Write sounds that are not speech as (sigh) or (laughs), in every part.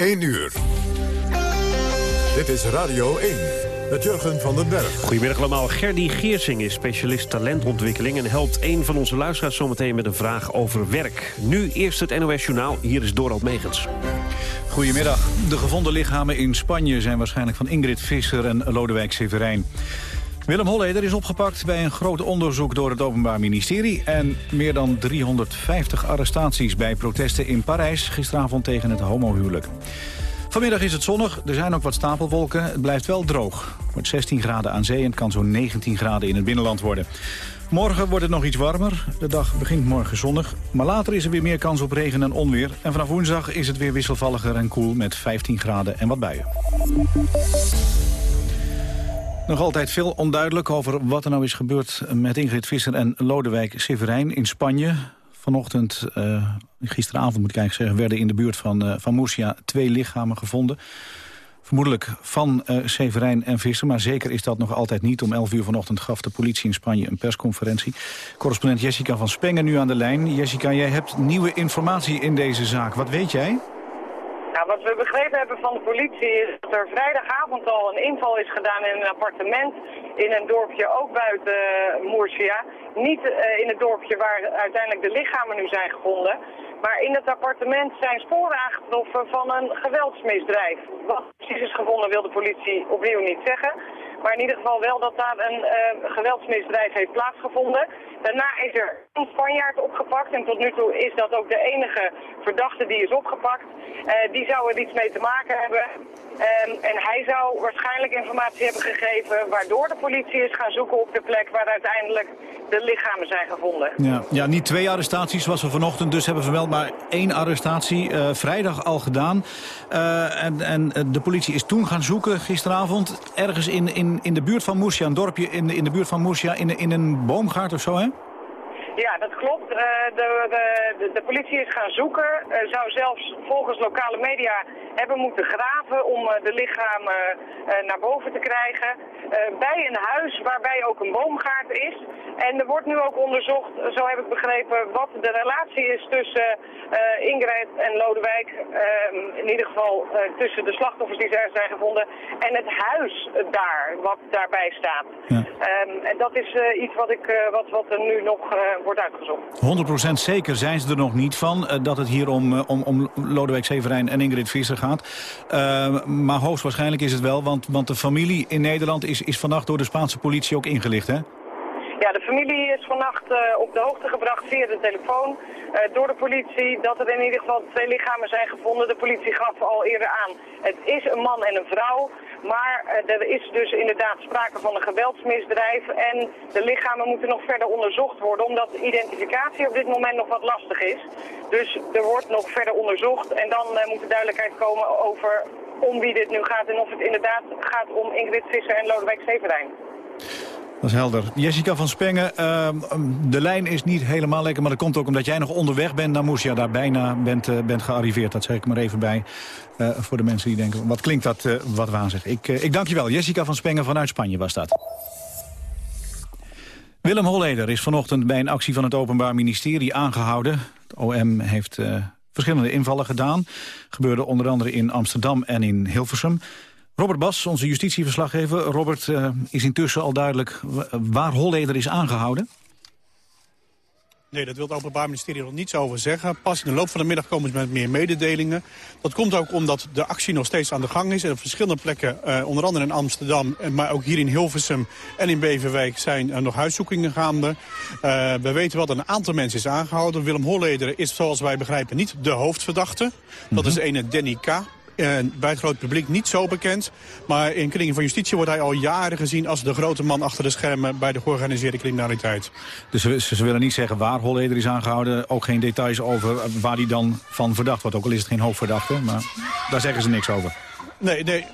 1 uur. Dit is Radio 1 met Jurgen van den Berg. Goedemiddag allemaal. Gerdy Geersing is specialist talentontwikkeling... en helpt een van onze luisteraars zometeen met een vraag over werk. Nu eerst het NOS Journaal. Hier is Dorald Megens. Goedemiddag. De gevonden lichamen in Spanje zijn waarschijnlijk van Ingrid Visser en Lodewijk Severijn. Willem Holleder is opgepakt bij een groot onderzoek door het Openbaar Ministerie... en meer dan 350 arrestaties bij protesten in Parijs... gisteravond tegen het homohuwelijk. Vanmiddag is het zonnig, er zijn ook wat stapelwolken. Het blijft wel droog. Het wordt 16 graden aan zee en kan zo'n 19 graden in het binnenland worden. Morgen wordt het nog iets warmer. De dag begint morgen zonnig. Maar later is er weer meer kans op regen en onweer. En vanaf woensdag is het weer wisselvalliger en koel met 15 graden en wat buien. Nog altijd veel onduidelijk over wat er nou is gebeurd met Ingrid Visser en Lodewijk Severijn in Spanje. Vanochtend, uh, gisteravond moet ik eigenlijk zeggen, werden in de buurt van, uh, van Murcia twee lichamen gevonden. Vermoedelijk van uh, Severijn en Visser, maar zeker is dat nog altijd niet. Om 11 uur vanochtend gaf de politie in Spanje een persconferentie. Correspondent Jessica van Spengen nu aan de lijn. Jessica, jij hebt nieuwe informatie in deze zaak. Wat weet jij? Wat we begrepen hebben van de politie is dat er vrijdagavond al een inval is gedaan in een appartement in een dorpje ook buiten Murcia. Niet uh, in het dorpje waar uiteindelijk de lichamen nu zijn gevonden. Maar in het appartement zijn sporen aangetroffen van een geweldsmisdrijf. Wat precies is gevonden wil de politie opnieuw niet zeggen. Maar in ieder geval wel dat daar een uh, geweldsmisdrijf heeft plaatsgevonden. Daarna is er een Spanjaard opgepakt en tot nu toe is dat ook de enige verdachte die is opgepakt. Uh, die zou er iets mee te maken hebben. Um, en hij zou waarschijnlijk informatie hebben gegeven waardoor de politie is gaan zoeken op de plek waar uiteindelijk de lichamen zijn gevonden. Ja, ja niet twee arrestaties zoals we vanochtend dus hebben vermeld, maar één arrestatie uh, vrijdag al gedaan. En, en de politie is toen gaan zoeken gisteravond ergens in, in, in de buurt van Murcia, een dorpje in, in de buurt van Murcia, in, in een boomgaard of zo hè? Ja, dat klopt. Uh, de, de, de, politie is gaan zoeken. Zou zelfs volgens lokale media hebben moeten graven om uh, de lichamen naar boven te krijgen. bij een huis waarbij ook een boomgaard is. En er wordt nu ook onderzocht, zo heb ik begrepen, wat de relatie is tussen Ingrid en Lodewijk. in ieder geval tussen de slachtoffers die er zijn gevonden en het huis daar, wat daarbij staat. Ja. Um, en dat is iets wat, ik, wat, wat er nu nog wordt uitgezocht. 100% zeker zijn ze er nog niet van uh, dat het hier om, uh, om, om Lodewijk Severijn en Ingrid Visser gaat. Uh, maar hoogstwaarschijnlijk is het wel, want, want de familie in Nederland is, is vannacht door de Spaanse politie ook ingelicht, hè? Ja, de familie is vannacht uh, op de hoogte gebracht via de telefoon uh, door de politie dat er in ieder geval twee lichamen zijn gevonden. De politie gaf al eerder aan, het is een man en een vrouw. Maar uh, er is dus inderdaad sprake van een geweldsmisdrijf en de lichamen moeten nog verder onderzocht worden omdat identificatie op dit moment nog wat lastig is. Dus er wordt nog verder onderzocht en dan moet er duidelijkheid komen over om wie dit nu gaat en of het inderdaad gaat om Ingrid Visser en Lodewijk Severijn. Dat is helder. Jessica van Spengen, uh, de lijn is niet helemaal lekker... maar dat komt ook omdat jij nog onderweg bent naar Moesia. Daar bijna bent, uh, bent gearriveerd. Dat zeg ik maar even bij uh, voor de mensen die denken... wat klinkt dat uh, wat wazig. Ik, ik dank je wel. Jessica van Spengen vanuit Spanje was dat. Willem Holleder is vanochtend bij een actie van het Openbaar Ministerie aangehouden. Het OM heeft verschillende invallen gedaan. Gebeurde onder andere in Amsterdam en in Hilversum. Robert Bas, onze justitieverslaggever. Robert, uh, is intussen al duidelijk waar Holleder is aangehouden? Nee, dat wil het Openbaar Ministerie nog niets over zeggen. Pas in de loop van de middag komen ze met meer mededelingen. Dat komt ook omdat de actie nog steeds aan de gang is. En op verschillende plekken, uh, onder andere in Amsterdam... maar ook hier in Hilversum en in Beverwijk zijn er nog huiszoekingen gaande. Uh, we weten wel dat een aantal mensen is aangehouden. Willem Holleder is, zoals wij begrijpen, niet de hoofdverdachte. Mm -hmm. Dat is de ene Danny K., bij het grote publiek niet zo bekend. Maar in kringen van justitie wordt hij al jaren gezien als de grote man achter de schermen bij de georganiseerde criminaliteit. Dus ze, ze willen niet zeggen waar Holleder is aangehouden. Ook geen details over waar hij dan van verdacht wordt. Ook al is het geen hoofdverdachte, maar daar zeggen ze niks over. Nee, nee.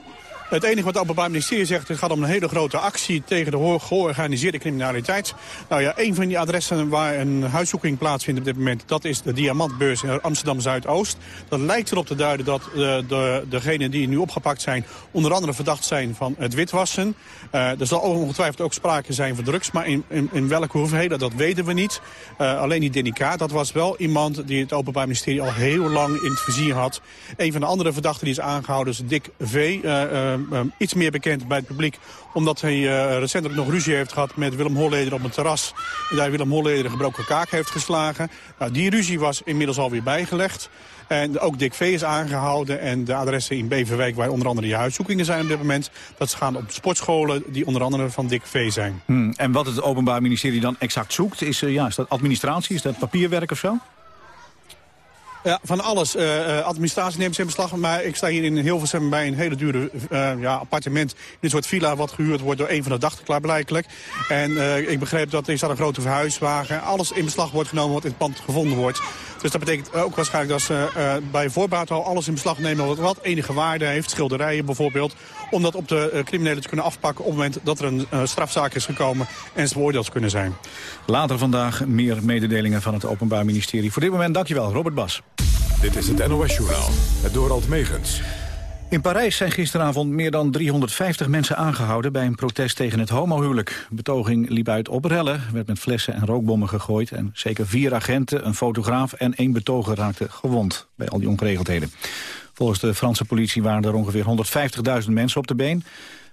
Het enige wat het Openbaar Ministerie zegt, het gaat om een hele grote actie tegen de georganiseerde criminaliteit. Nou ja, een van die adressen waar een huiszoeking plaatsvindt op dit moment, dat is de Diamantbeurs in Amsterdam Zuidoost. Dat lijkt erop te duiden dat de, de, degenen die nu opgepakt zijn, onder andere verdacht zijn van het witwassen. Uh, er zal ongetwijfeld ook sprake zijn van drugs, maar in, in, welke hoeveelheden, dat weten we niet. Uh, alleen die Denica, dat was wel iemand die het Openbaar Ministerie al heel lang in het vizier had. Een van de andere verdachten die is aangehouden is Dick V. iets meer bekend bij het publiek omdat hij uh, recentelijk nog ruzie heeft gehad met Willem Holleder op een terras. En daar Willem Holleder een gebroken kaak heeft geslagen. Nou, die ruzie was inmiddels alweer bijgelegd. En ook Dick V is aangehouden en de adressen in Beverwijk... waar onder andere je huiszoekingen zijn op dit moment... dat ze gaan op sportscholen die onder andere van Dick V zijn. Hmm, en wat het Openbaar Ministerie dan exact zoekt... is, uh, ja, is dat administratie, is dat papierwerk of zo? Ja, van alles. Uh, administratie neemt ze in beslag. Maar ik sta hier in Hilversum bij een hele dure uh, ja, appartement. In een soort villa wat gehuurd wordt door een van de dachten klaarblijkelijk. En ik begreep dat er staat een grote verhuiswagen. Alles in beslag wordt genomen wat in het pand gevonden wordt. Dus dat betekent ook waarschijnlijk dat ze bij voorbaat al alles in beslag nemen wat, wat enige waarde heeft. Schilderijen bijvoorbeeld. Om dat op de criminelen te kunnen afpakken op het moment dat er een strafzaak is gekomen. En ze beoordeeld kunnen zijn. Later vandaag meer mededelingen van het Openbaar Ministerie. Voor dit moment dankjewel, Robert Bas. Dit is het NOS-journaal, het Dorald Megens. In Parijs zijn gisteravond meer dan 350 mensen aangehouden... bij een protest tegen het homohuwelijk. De betoging liep uit op rellen, werd met flessen en rookbommen gegooid... en zeker vier agenten, een fotograaf en één betoger raakten gewond... bij al die ongeregeldheden. Volgens de Franse politie waren er ongeveer 150.000 mensen op de been.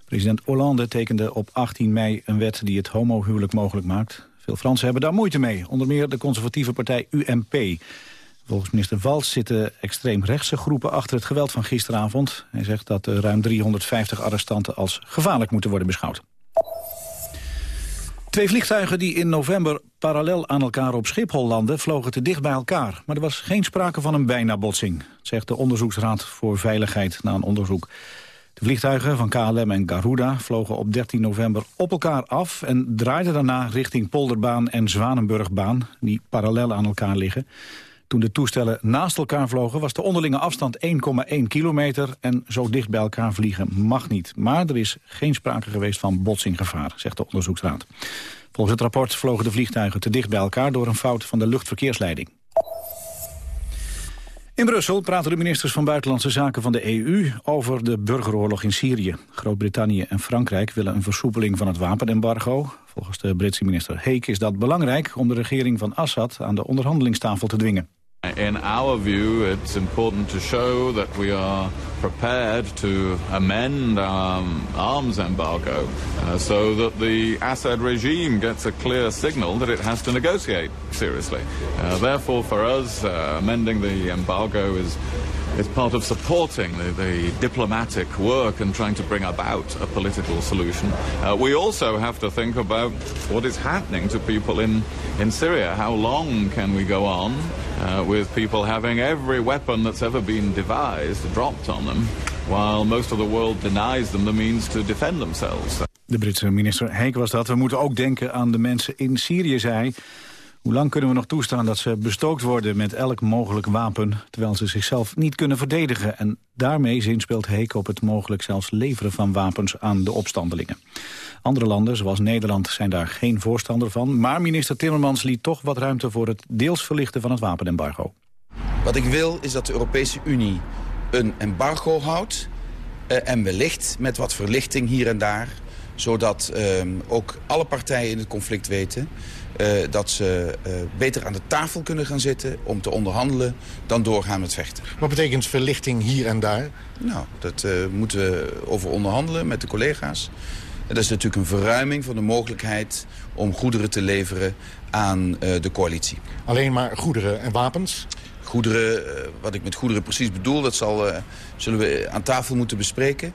President Hollande tekende op 18 mei een wet die het homohuwelijk mogelijk maakt. Veel Fransen hebben daar moeite mee, onder meer de conservatieve partij UMP... Volgens minister Valls zitten extreemrechtse groepen achter het geweld van gisteravond. Hij zegt dat ruim 350 arrestanten als gevaarlijk moeten worden beschouwd. Twee vliegtuigen die in november parallel aan elkaar op Schiphol landen... vlogen te dicht bij elkaar. Maar er was geen sprake van een bijna botsing, zegt de Onderzoeksraad voor Veiligheid na een onderzoek. De vliegtuigen van KLM en Garuda vlogen op 13 november op elkaar af... en draaiden daarna richting Polderbaan en Zwanenburgbaan, die parallel aan elkaar liggen. Toen de toestellen naast elkaar vlogen was de onderlinge afstand 1,1 kilometer... en zo dicht bij elkaar vliegen mag niet. Maar er is geen sprake geweest van botsinggevaar, zegt de onderzoeksraad. Volgens het rapport vlogen de vliegtuigen te dicht bij elkaar... door een fout van de luchtverkeersleiding. In Brussel praten de ministers van Buitenlandse Zaken van de EU over de burgeroorlog in Syrië. Groot-Brittannië en Frankrijk willen een versoepeling van het wapenembargo. Volgens de Britse minister Heek is dat belangrijk om de regering van Assad aan de onderhandelingstafel te dwingen. In our view, it's important to show that we are prepared to amend our arms embargo uh, so that the Assad regime gets a clear signal that it has to negotiate seriously. Uh, therefore, for us, uh, amending the embargo is is part of supporting the, the, diplomatic work and trying to bring about a political solution. Uh, we also have to think about what is happening to people in, in Syria. How long can we go on uh, with people having every weapon that's ever been devised dropped on them, while most of the world denies them the means to defend themselves? De Britse minister Heek was dat. We moeten ook denken aan de mensen in Syrië, zei Hoe lang kunnen we nog toestaan dat ze bestookt worden met elk mogelijk wapen... terwijl ze zichzelf niet kunnen verdedigen? En daarmee zinspeelt Heek op het mogelijk zelfs leveren van wapens aan de opstandelingen. Andere landen, zoals Nederland, zijn daar geen voorstander van. Maar minister Timmermans liet toch wat ruimte voor het deels verlichten van het wapenembargo. Wat ik wil is dat de Europese Unie een embargo houdt... Uh, en wellicht met wat verlichting hier en daar... zodat uh, ook alle partijen in het conflict weten dat ze uh, beter aan de tafel kunnen gaan zitten om te onderhandelen dan doorgaan met vechten. Wat betekent verlichting hier en daar? Nou, dat uh, moeten we over onderhandelen met de collega's. Dat is natuurlijk een verruiming van de mogelijkheid om goederen te leveren aan de coalitie. Alleen maar goederen en wapens? Goederen, wat ik met goederen precies bedoel, dat zal, zullen we aan tafel moeten bespreken.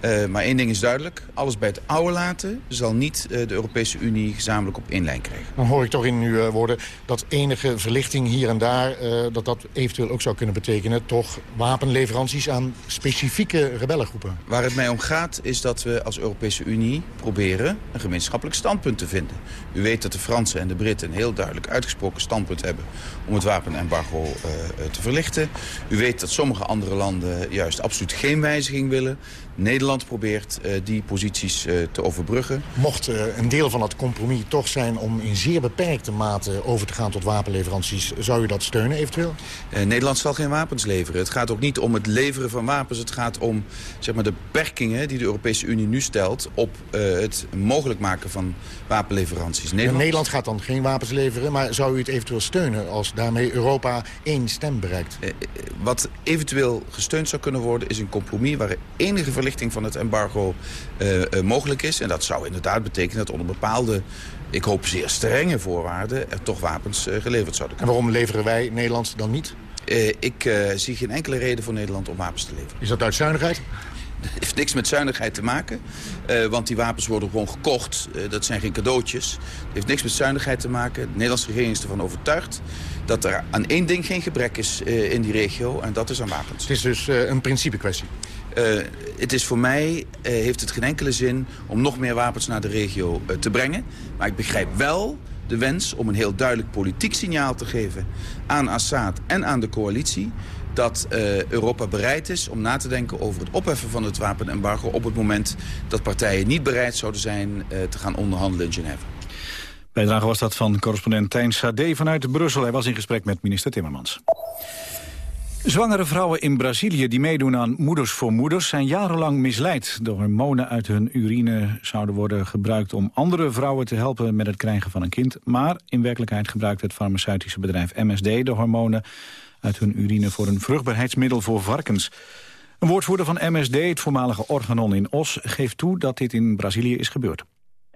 Uh, maar één ding is duidelijk. Alles bij het oude laten zal niet uh, de Europese Unie gezamenlijk op één lijn krijgen. Dan hoor ik toch in uw uh, woorden dat enige verlichting hier en daar... dat dat eventueel ook zou kunnen betekenen... toch wapenleveranties aan specifieke rebellengroepen. Waar het mij om gaat is dat we als Europese Unie proberen... een gemeenschappelijk standpunt te vinden. U weet dat de Fransen en de Britten een heel duidelijk uitgesproken standpunt hebben... om het wapenembargo te verlichten. U weet dat sommige andere landen juist absoluut geen wijziging willen... Nederland Nederland probeert die posities te overbruggen. Mocht een deel van dat compromis toch zijn om in zeer beperkte mate over te gaan tot wapenleveranties, zou u dat steunen eventueel? Nederland zal geen wapens leveren. Het gaat ook niet om het leveren van wapens. Het gaat om zeg maar, de beperkingen die de Europese Unie nu stelt op het mogelijk maken van wapenleveranties. Nederland... Nederland gaat dan geen wapens leveren, maar zou u het eventueel steunen als daarmee Europa één stem bereikt? Eh, eh, wat eventueel gesteund zou kunnen worden is een compromis waar enige verlichting van het embargo uh, mogelijk is. En dat zou inderdaad betekenen dat onder bepaalde ik hoop zeer strenge voorwaarden er toch wapens uh, geleverd zouden kunnen. En waarom leveren wij Nederland dan niet? Ik zie geen enkele reden voor Nederland om wapens te leveren. Is dat uit zuinigheid? (laughs) Het heeft niks met zuinigheid te maken. Uh, want die wapens worden gewoon gekocht. Uh, dat zijn geen cadeautjes. Het heeft niks met zuinigheid te maken. De Nederlandse regering is ervan overtuigd dat er aan één ding geen gebrek is uh, in die regio. En dat is aan wapens. Het is dus een principe kwestie. Het is voor mij, heeft het geen enkele zin om nog meer wapens naar de regio te brengen. Maar ik begrijp wel de wens om een heel duidelijk politiek signaal te geven aan Assad en aan de coalitie dat Europa bereid is om na te denken over het opheffen van het wapenembargo... op het moment dat partijen niet bereid zouden zijn te gaan onderhandelen in Genève. Bijdrage was dat van correspondent Tijn Sade vanuit Brussel. Hij was in gesprek met minister Timmermans. Zwangere vrouwen in Brazilië die meedoen aan Moeders voor Moeders... zijn jarenlang misleid. De hormonen uit hun urine zouden worden gebruikt... om andere vrouwen te helpen met het krijgen van een kind. Maar in werkelijkheid gebruikt het farmaceutische bedrijf MSD de hormonen uit hun urine voor een vruchtbaarheidsmiddel voor varkens. Een woordvoerder van MSD, het voormalige organon in Os, geeft toe dat dit in Brazilië is gebeurd.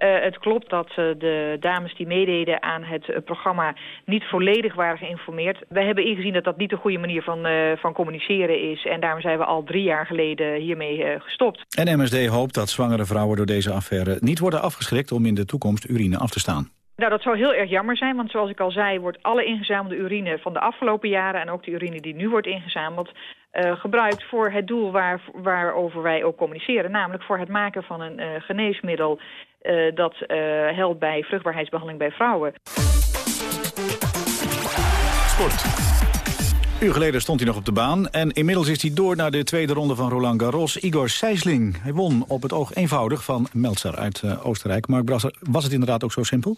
Uh, het klopt dat uh, de dames die meededen aan het uh, programma niet volledig waren geïnformeerd. We hebben ingezien dat dat niet de goede manier van, van communiceren is. En daarom zijn we al drie jaar geleden hiermee gestopt. En MSD hoopt dat zwangere vrouwen door deze affaire niet worden afgeschrikt om in de toekomst urine af te staan. Nou, dat zou heel erg jammer zijn, want zoals ik al zei... wordt alle ingezamelde urine van de afgelopen jaren... en ook de urine die nu wordt ingezameld... Uh, gebruikt voor het doel waar, waarover wij ook communiceren. Namelijk voor het maken van een uh, geneesmiddel... Uh, dat helpt bij vruchtbaarheidsbehandeling bij vrouwen. Sport. Een uur geleden stond hij nog op de baan. En inmiddels is hij door naar de tweede ronde van Roland Garros. Igor Sijsling. Hij won op het oog eenvoudig van Meltzer uit Oostenrijk. Mark Brasser, was het inderdaad ook zo simpel?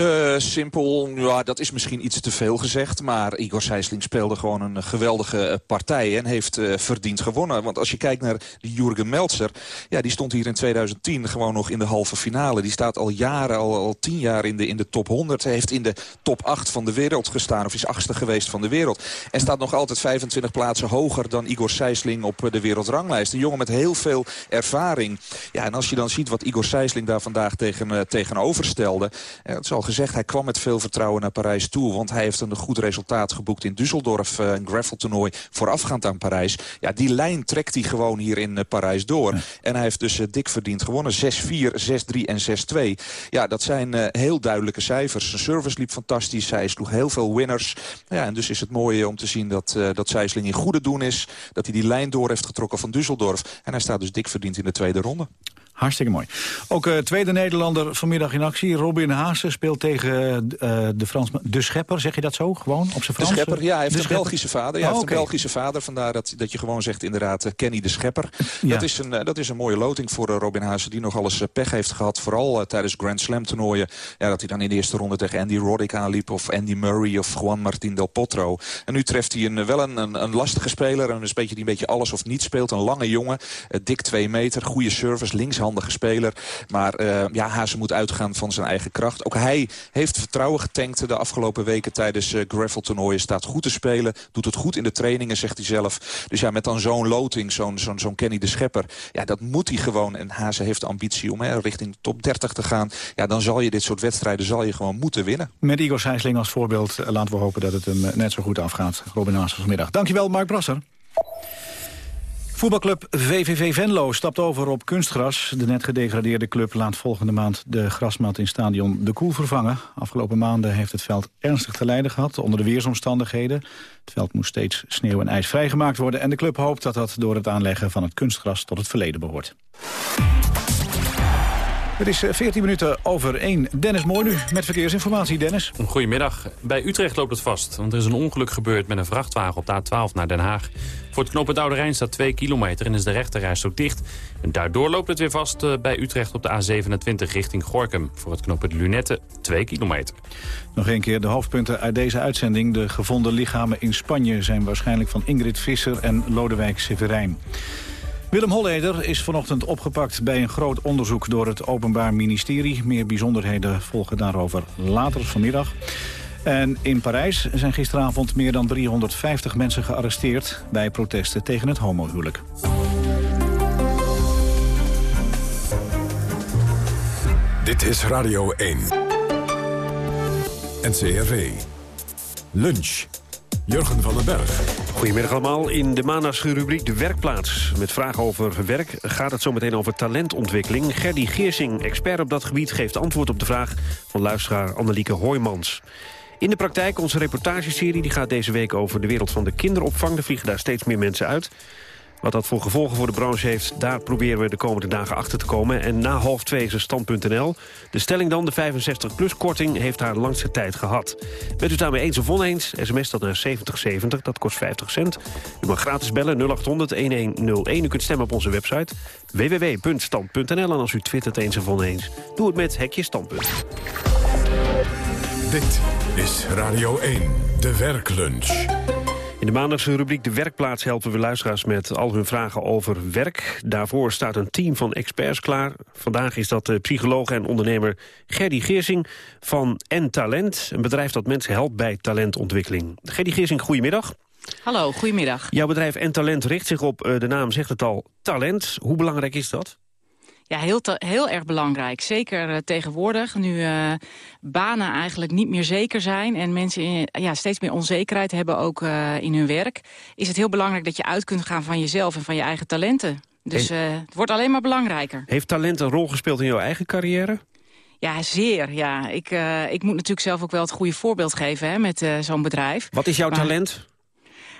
Uh, simpel, ja, dat is misschien iets te veel gezegd. Maar Igor Sijsling speelde gewoon een geweldige eh, partij en heeft uh, verdiend gewonnen. Want als je kijkt naar Jurgen Meltzer, ja, die stond hier in 2010 gewoon nog in de halve finale. Die staat al jaren, al, al tien jaar in de, in de top 100. Hij heeft in de top 8 van de wereld gestaan, of is achtste geweest van de wereld. En staat nog altijd 25 plaatsen hoger dan Igor Sijsling op de wereldranglijst. Een jongen met heel veel ervaring. Ja, en als je dan ziet wat Igor Sijsling daar vandaag tegen, tegenover stelde... het zal gezegd, hij kwam met veel vertrouwen naar Parijs toe. Want hij heeft een goed resultaat geboekt in Düsseldorf. Uh, een graveltoernooi voorafgaand aan Parijs. Ja, die lijn trekt hij gewoon hier in uh, Parijs door. En hij heeft dus uh, dik verdiend gewonnen. 6-4, 6-3 en 6-2. Ja, dat zijn heel duidelijke cijfers. Zijn service liep fantastisch. Hij sloeg heel veel winners. Ja, en dus is het mooi om te zien dat, dat Sijsling in goede doen is. Dat hij die lijn door heeft getrokken van Düsseldorf. En hij staat dus dik verdiend in de tweede ronde. Hartstikke mooi. Ook uh, tweede Nederlander vanmiddag in actie. Robin Haase speelt tegen uh, de Fransman. De Schepper, zeg je dat zo? Gewoon op zijn Frans? De Schepper, ja. Hij heeft een Belgische vader. Ja, hij heeft oh, een Belgische vader. Vandaar dat, dat je gewoon zegt inderdaad uh, Kenny de Schepper. Ja. Dat, is een, dat is een mooie loting voor Robin Haase. Die nogal eens pech heeft gehad. Vooral tijdens Grand Slam toernooien. Ja, dat hij dan in de eerste ronde tegen Andy Roddick aanliep. Of Andy Murray of Juan Martín del Potro. En nu treft hij een, wel een, een, een lastige speler. Een beetje die een beetje alles of niet speelt. Een lange jongen. dik twee meter. Goede service. Speler. Maar uh, ja, Hazen moet uitgaan van zijn eigen kracht. Ook hij heeft vertrouwen getankt de afgelopen weken tijdens uh, gravel-toernooien. Staat goed te spelen, doet het goed in de trainingen, zegt hij zelf. Dus ja, met dan zo'n loting, zo'n zo'n Kenny de Schepper... ja, dat moet hij gewoon. En Hazen heeft de ambitie om hè, richting top 30 te gaan. Ja, dan zal je dit soort wedstrijden zal je gewoon moeten winnen. Met Igor Sijsling als voorbeeld eh, laten we hopen dat het hem net zo goed afgaat. Robin Haas vanmiddag. Dankjewel, Mark Brasser. Voetbalclub VVV Venlo stapt over op kunstgras. De net gedegradeerde club laat volgende maand de grasmat in stadion De Koel vervangen. Afgelopen maanden heeft het veld ernstig te lijden gehad onder de weersomstandigheden. Het veld moest steeds sneeuw en ijs vrijgemaakt worden... en de club hoopt dat dat door het aanleggen van het kunstgras tot het verleden behoort. Het is 14 minuten over 1. Dennis Mooi nu met verkeersinformatie. Dennis. Goedemiddag. Bij Utrecht loopt het vast. Want er is een ongeluk gebeurd met een vrachtwagen op de A12 naar Den Haag. Voor het knooppunt Oude Rijn staat 2 kilometer en is de rechterreis ook dicht. En daardoor loopt het weer vast eh, bij Utrecht op de A27 richting Gorkum. Voor het knooppunt Lunette 2 kilometer. Nog een keer de hoofdpunten uit deze uitzending. De gevonden lichamen in Spanje zijn waarschijnlijk van Ingrid Visser en Lodewijk Severijn. Willem Holleder is vanochtend opgepakt bij een groot onderzoek door het Openbaar Ministerie. Meer bijzonderheden volgen daarover later vanmiddag. En in Parijs zijn gisteravond meer dan 350 mensen gearresteerd... bij protesten tegen het homohuwelijk. Dit is Radio 1. NCRV. Lunch. Jurgen van den Berg. Goedemiddag allemaal. In de maandagse rubriek De Werkplaats. Met vragen over werk gaat het zo meteen over talentontwikkeling. Gerdy Geersing, expert op dat gebied, geeft antwoord op de vraag... van luisteraar Annelieke Hoijmans. In de praktijk, onze reportageserie die gaat deze week over de wereld van de kinderopvang. Er vliegen daar steeds meer mensen uit. Wat dat voor gevolgen voor de branche heeft, daar proberen we de komende dagen achter te komen. En na half twee is er stand.nl. De stelling dan, de 65-plus-korting heeft haar langste tijd gehad. Bent u daarmee eens of oneens? SMS dat naar 7070, dat kost 50 cent. U mag gratis bellen 0800-1101. U kunt stemmen op onze website www.stand.nl. En als u twittert eens of oneens, doe het met Hekje Standpunt. Dit is Radio 1, de werklunch. In de maandagse rubriek De Werkplaats helpen we luisteraars met al hun vragen over werk. Daarvoor staat een team van experts klaar. Vandaag is dat de psycholoog en ondernemer Gerdy Geersing van N Talent. Een bedrijf dat mensen helpt bij talentontwikkeling. Gerdy Geersing, goedemiddag. Hallo, goedemiddag. Jouw bedrijf N Talent richt zich op, eh, de naam zegt het al, talent. Hoe belangrijk is dat? Ja, heel, heel erg belangrijk. Zeker uh, tegenwoordig, nu uh, banen eigenlijk niet meer zeker zijn... en mensen in, ja, steeds meer onzekerheid hebben ook uh, in hun werk... is het heel belangrijk dat je uit kunt gaan van jezelf en van je eigen talenten. Dus het wordt alleen maar belangrijker. Heeft talent een rol gespeeld in jouw eigen carrière? Ja, zeer. Ja. Ik, ik moet natuurlijk zelf ook wel het goede voorbeeld geven hè, met zo'n bedrijf. Wat is jouw maar... talent?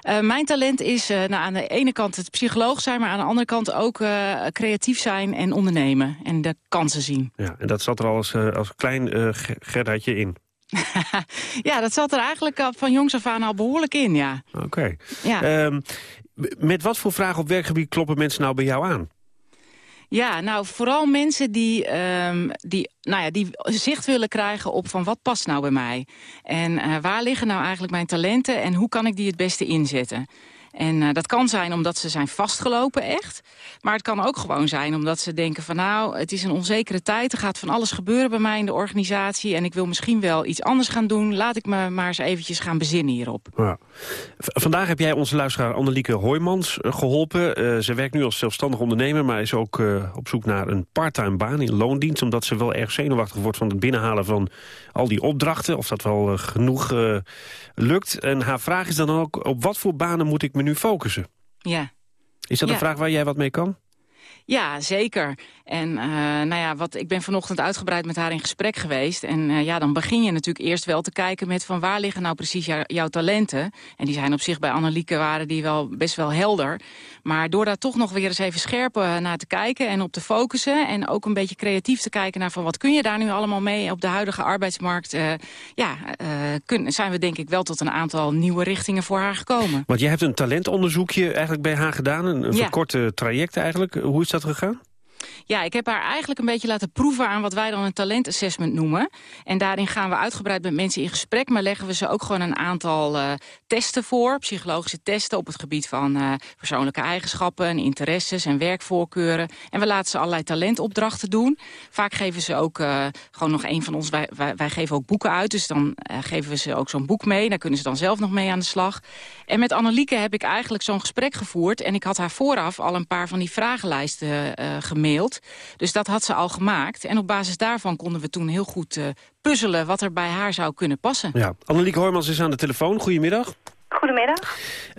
Uh, mijn talent is uh, nou, aan de ene kant het psycholoog zijn... maar aan de andere kant ook uh, creatief zijn en ondernemen. En de kansen zien. Ja, en dat zat er al als, als klein Gerdaatje in. (laughs) ja, dat zat er eigenlijk van jongs af aan al behoorlijk in, ja. Oké. Okay. Ja. Um, met wat voor vragen op werkgebied kloppen mensen nou bij jou aan? Ja, nou vooral mensen die, um, die, nou ja, die zicht willen krijgen op van wat past nou bij mij. En uh, waar liggen nou eigenlijk mijn talenten en hoe kan ik die het beste inzetten. En uh, dat kan zijn omdat ze zijn vastgelopen echt. Maar het kan ook gewoon zijn omdat ze denken van nou, het is een onzekere tijd. Er gaat van alles gebeuren bij mij in de organisatie. En ik wil misschien wel iets anders gaan doen. Laat ik me maar eens eventjes gaan bezinnen hierop. Ja. Vandaag heb jij onze luisteraar Annelieke Hoijmans uh, geholpen. Uh, ze werkt nu als zelfstandig ondernemer, maar is ook op zoek naar een parttime baan in loondienst. Omdat ze wel erg zenuwachtig wordt van het binnenhalen van al die opdrachten. Of dat wel genoeg lukt. En haar vraag is dan ook, op wat voor banen moet ik me nu focussen? Ja. Is dat ja. een vraag waar jij wat mee kan? Ja, zeker. En uh, nou ja, wat, ik ben vanochtend uitgebreid met haar in gesprek geweest. En uh, ja, dan begin je natuurlijk eerst wel te kijken met van waar liggen nou precies jou, jouw talenten. En die zijn op zich bij Annelieke waren die wel best wel helder. Maar door daar toch nog weer eens even scherp uh, naar te kijken en op te focussen. En ook een beetje creatief te kijken naar van wat kun je daar nu allemaal mee op de huidige arbeidsmarkt. ja, kun, zijn we denk ik wel tot een aantal nieuwe richtingen voor haar gekomen. Want jij hebt een talentonderzoekje eigenlijk bij haar gedaan. Een, een ja. verkorte traject eigenlijk. Hoe is dat gegaan? Ja, ik heb haar eigenlijk een beetje laten proeven aan wat wij dan een talentassessment noemen. En daarin gaan we uitgebreid met mensen in gesprek, maar leggen we ze ook gewoon een aantal uh, testen voor. Psychologische testen op het gebied van uh, persoonlijke eigenschappen en interesses en werkvoorkeuren. En we laten ze allerlei talentopdrachten doen. Vaak geven ze ook uh, gewoon nog een van ons, wij, wij, geven ook boeken uit, dus dan geven we ze ook zo'n boek mee. Daar kunnen ze dan zelf nog mee aan de slag. En met Annelieke heb ik eigenlijk zo'n gesprek gevoerd en ik had haar vooraf al een paar van die vragenlijsten gemaild. Dus dat had ze al gemaakt. En op basis daarvan konden we toen heel goed uh, puzzelen wat er bij haar zou kunnen passen. Ja. Annelieke Hoijmans is aan de telefoon. Goedemiddag. Goedemiddag.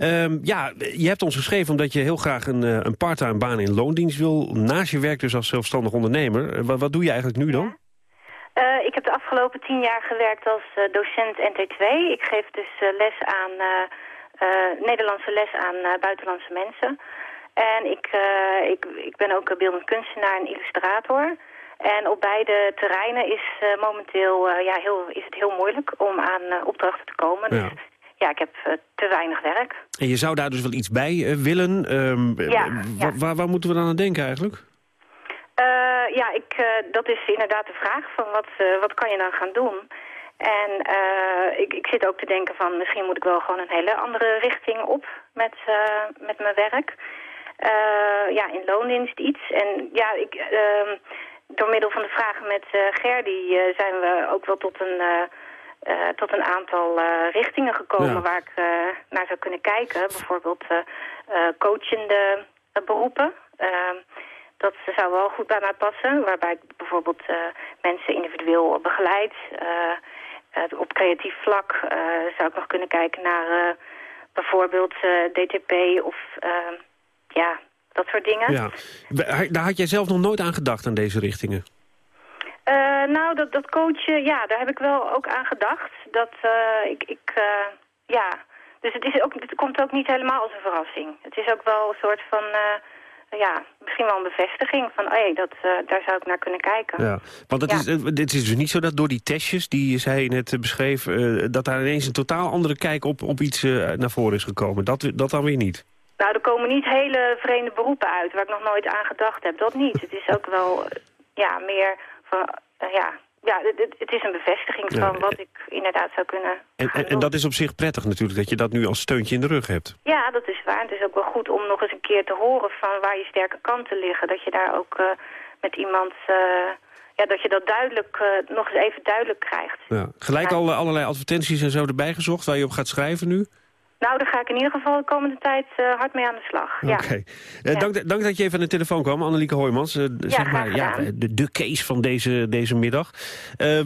Um, ja, je hebt ons geschreven omdat je heel graag een, uh, een parttime baan in loondienst wil. Naast je werk dus als zelfstandig ondernemer. Uh, wat, wat, doe je eigenlijk nu dan? Ja. ik heb de afgelopen tien jaar gewerkt als docent NT2. Ik geef dus les aan, Nederlandse les aan buitenlandse mensen. En ik, uh, ik, ik ben ook beeldend kunstenaar en illustrator. En op beide terreinen is momenteel ja, heel, is het heel moeilijk om aan opdrachten te komen. Dus ja, ik heb te weinig werk. En je zou daar dus wel iets bij willen. Ehm, ja, Waar, waar, moeten we dan aan denken eigenlijk? ja, ik, dat is inderdaad de vraag van wat, wat kan je dan gaan doen? En uh, ik, ik zit ook te denken van misschien moet ik wel gewoon een hele andere richting op met, uh, met mijn werk. Uh, ja, in loondienst iets. En ja, ik, ehm, door middel van de vragen met Gerdy zijn we ook wel tot een, tot een aantal richtingen gekomen waar ik naar zou kunnen kijken. Bijvoorbeeld coachende beroepen. Ehm, dat zou wel goed bij mij passen, waarbij ik bijvoorbeeld mensen individueel begeleid... Uh, op creatief vlak uh, zou ik nog kunnen kijken naar uh, bijvoorbeeld DTP of ja, dat soort dingen. Ja. Daar had jij zelf nog nooit aan gedacht, aan deze richtingen? nou, dat, dat coachen, ja, daar heb ik wel ook aan gedacht. Dat ik, ik ja, dus het, is ook, het komt ook niet helemaal als een verrassing. Het is ook wel een soort van ja, misschien wel een bevestiging van, oh dat, uh, daar zou ik naar kunnen kijken. Ja, want het, is, het eh, is dus niet zo dat door die testjes die zij net beschreef, dat daar ineens een totaal andere kijk op, op iets naar voren is gekomen. Dat, dat dan weer niet? Nou, er komen niet hele vreemde beroepen uit waar ik nog nooit aan gedacht heb. Dat niet. Het is ook wel, ja, meer van, ja, ja, het, het, is een bevestiging van wat ik inderdaad zou kunnen en, en, en, dat is op zich prettig natuurlijk, dat je dat nu als steuntje in de rug hebt. Ja, dat is waar. Het is ook wel goed om nog eens een keer te horen van waar je sterke kanten liggen. Dat je daar ook uh, met iemand... Uh, ja, dat je dat duidelijk, uh, nog eens even duidelijk krijgt. Ja. Gelijk ja. al allerlei advertenties en zo erbij gezocht waar je op gaat schrijven nu? Nou, daar ga ik in ieder geval de komende tijd uh, hard mee aan de slag. Ja. Oké. Okay. Uh, ja. dank, dank, dat je even aan de telefoon kwam, Annelieke Hoijmans. Uh, ja, zeg maar, ja, de, de case van deze, deze middag.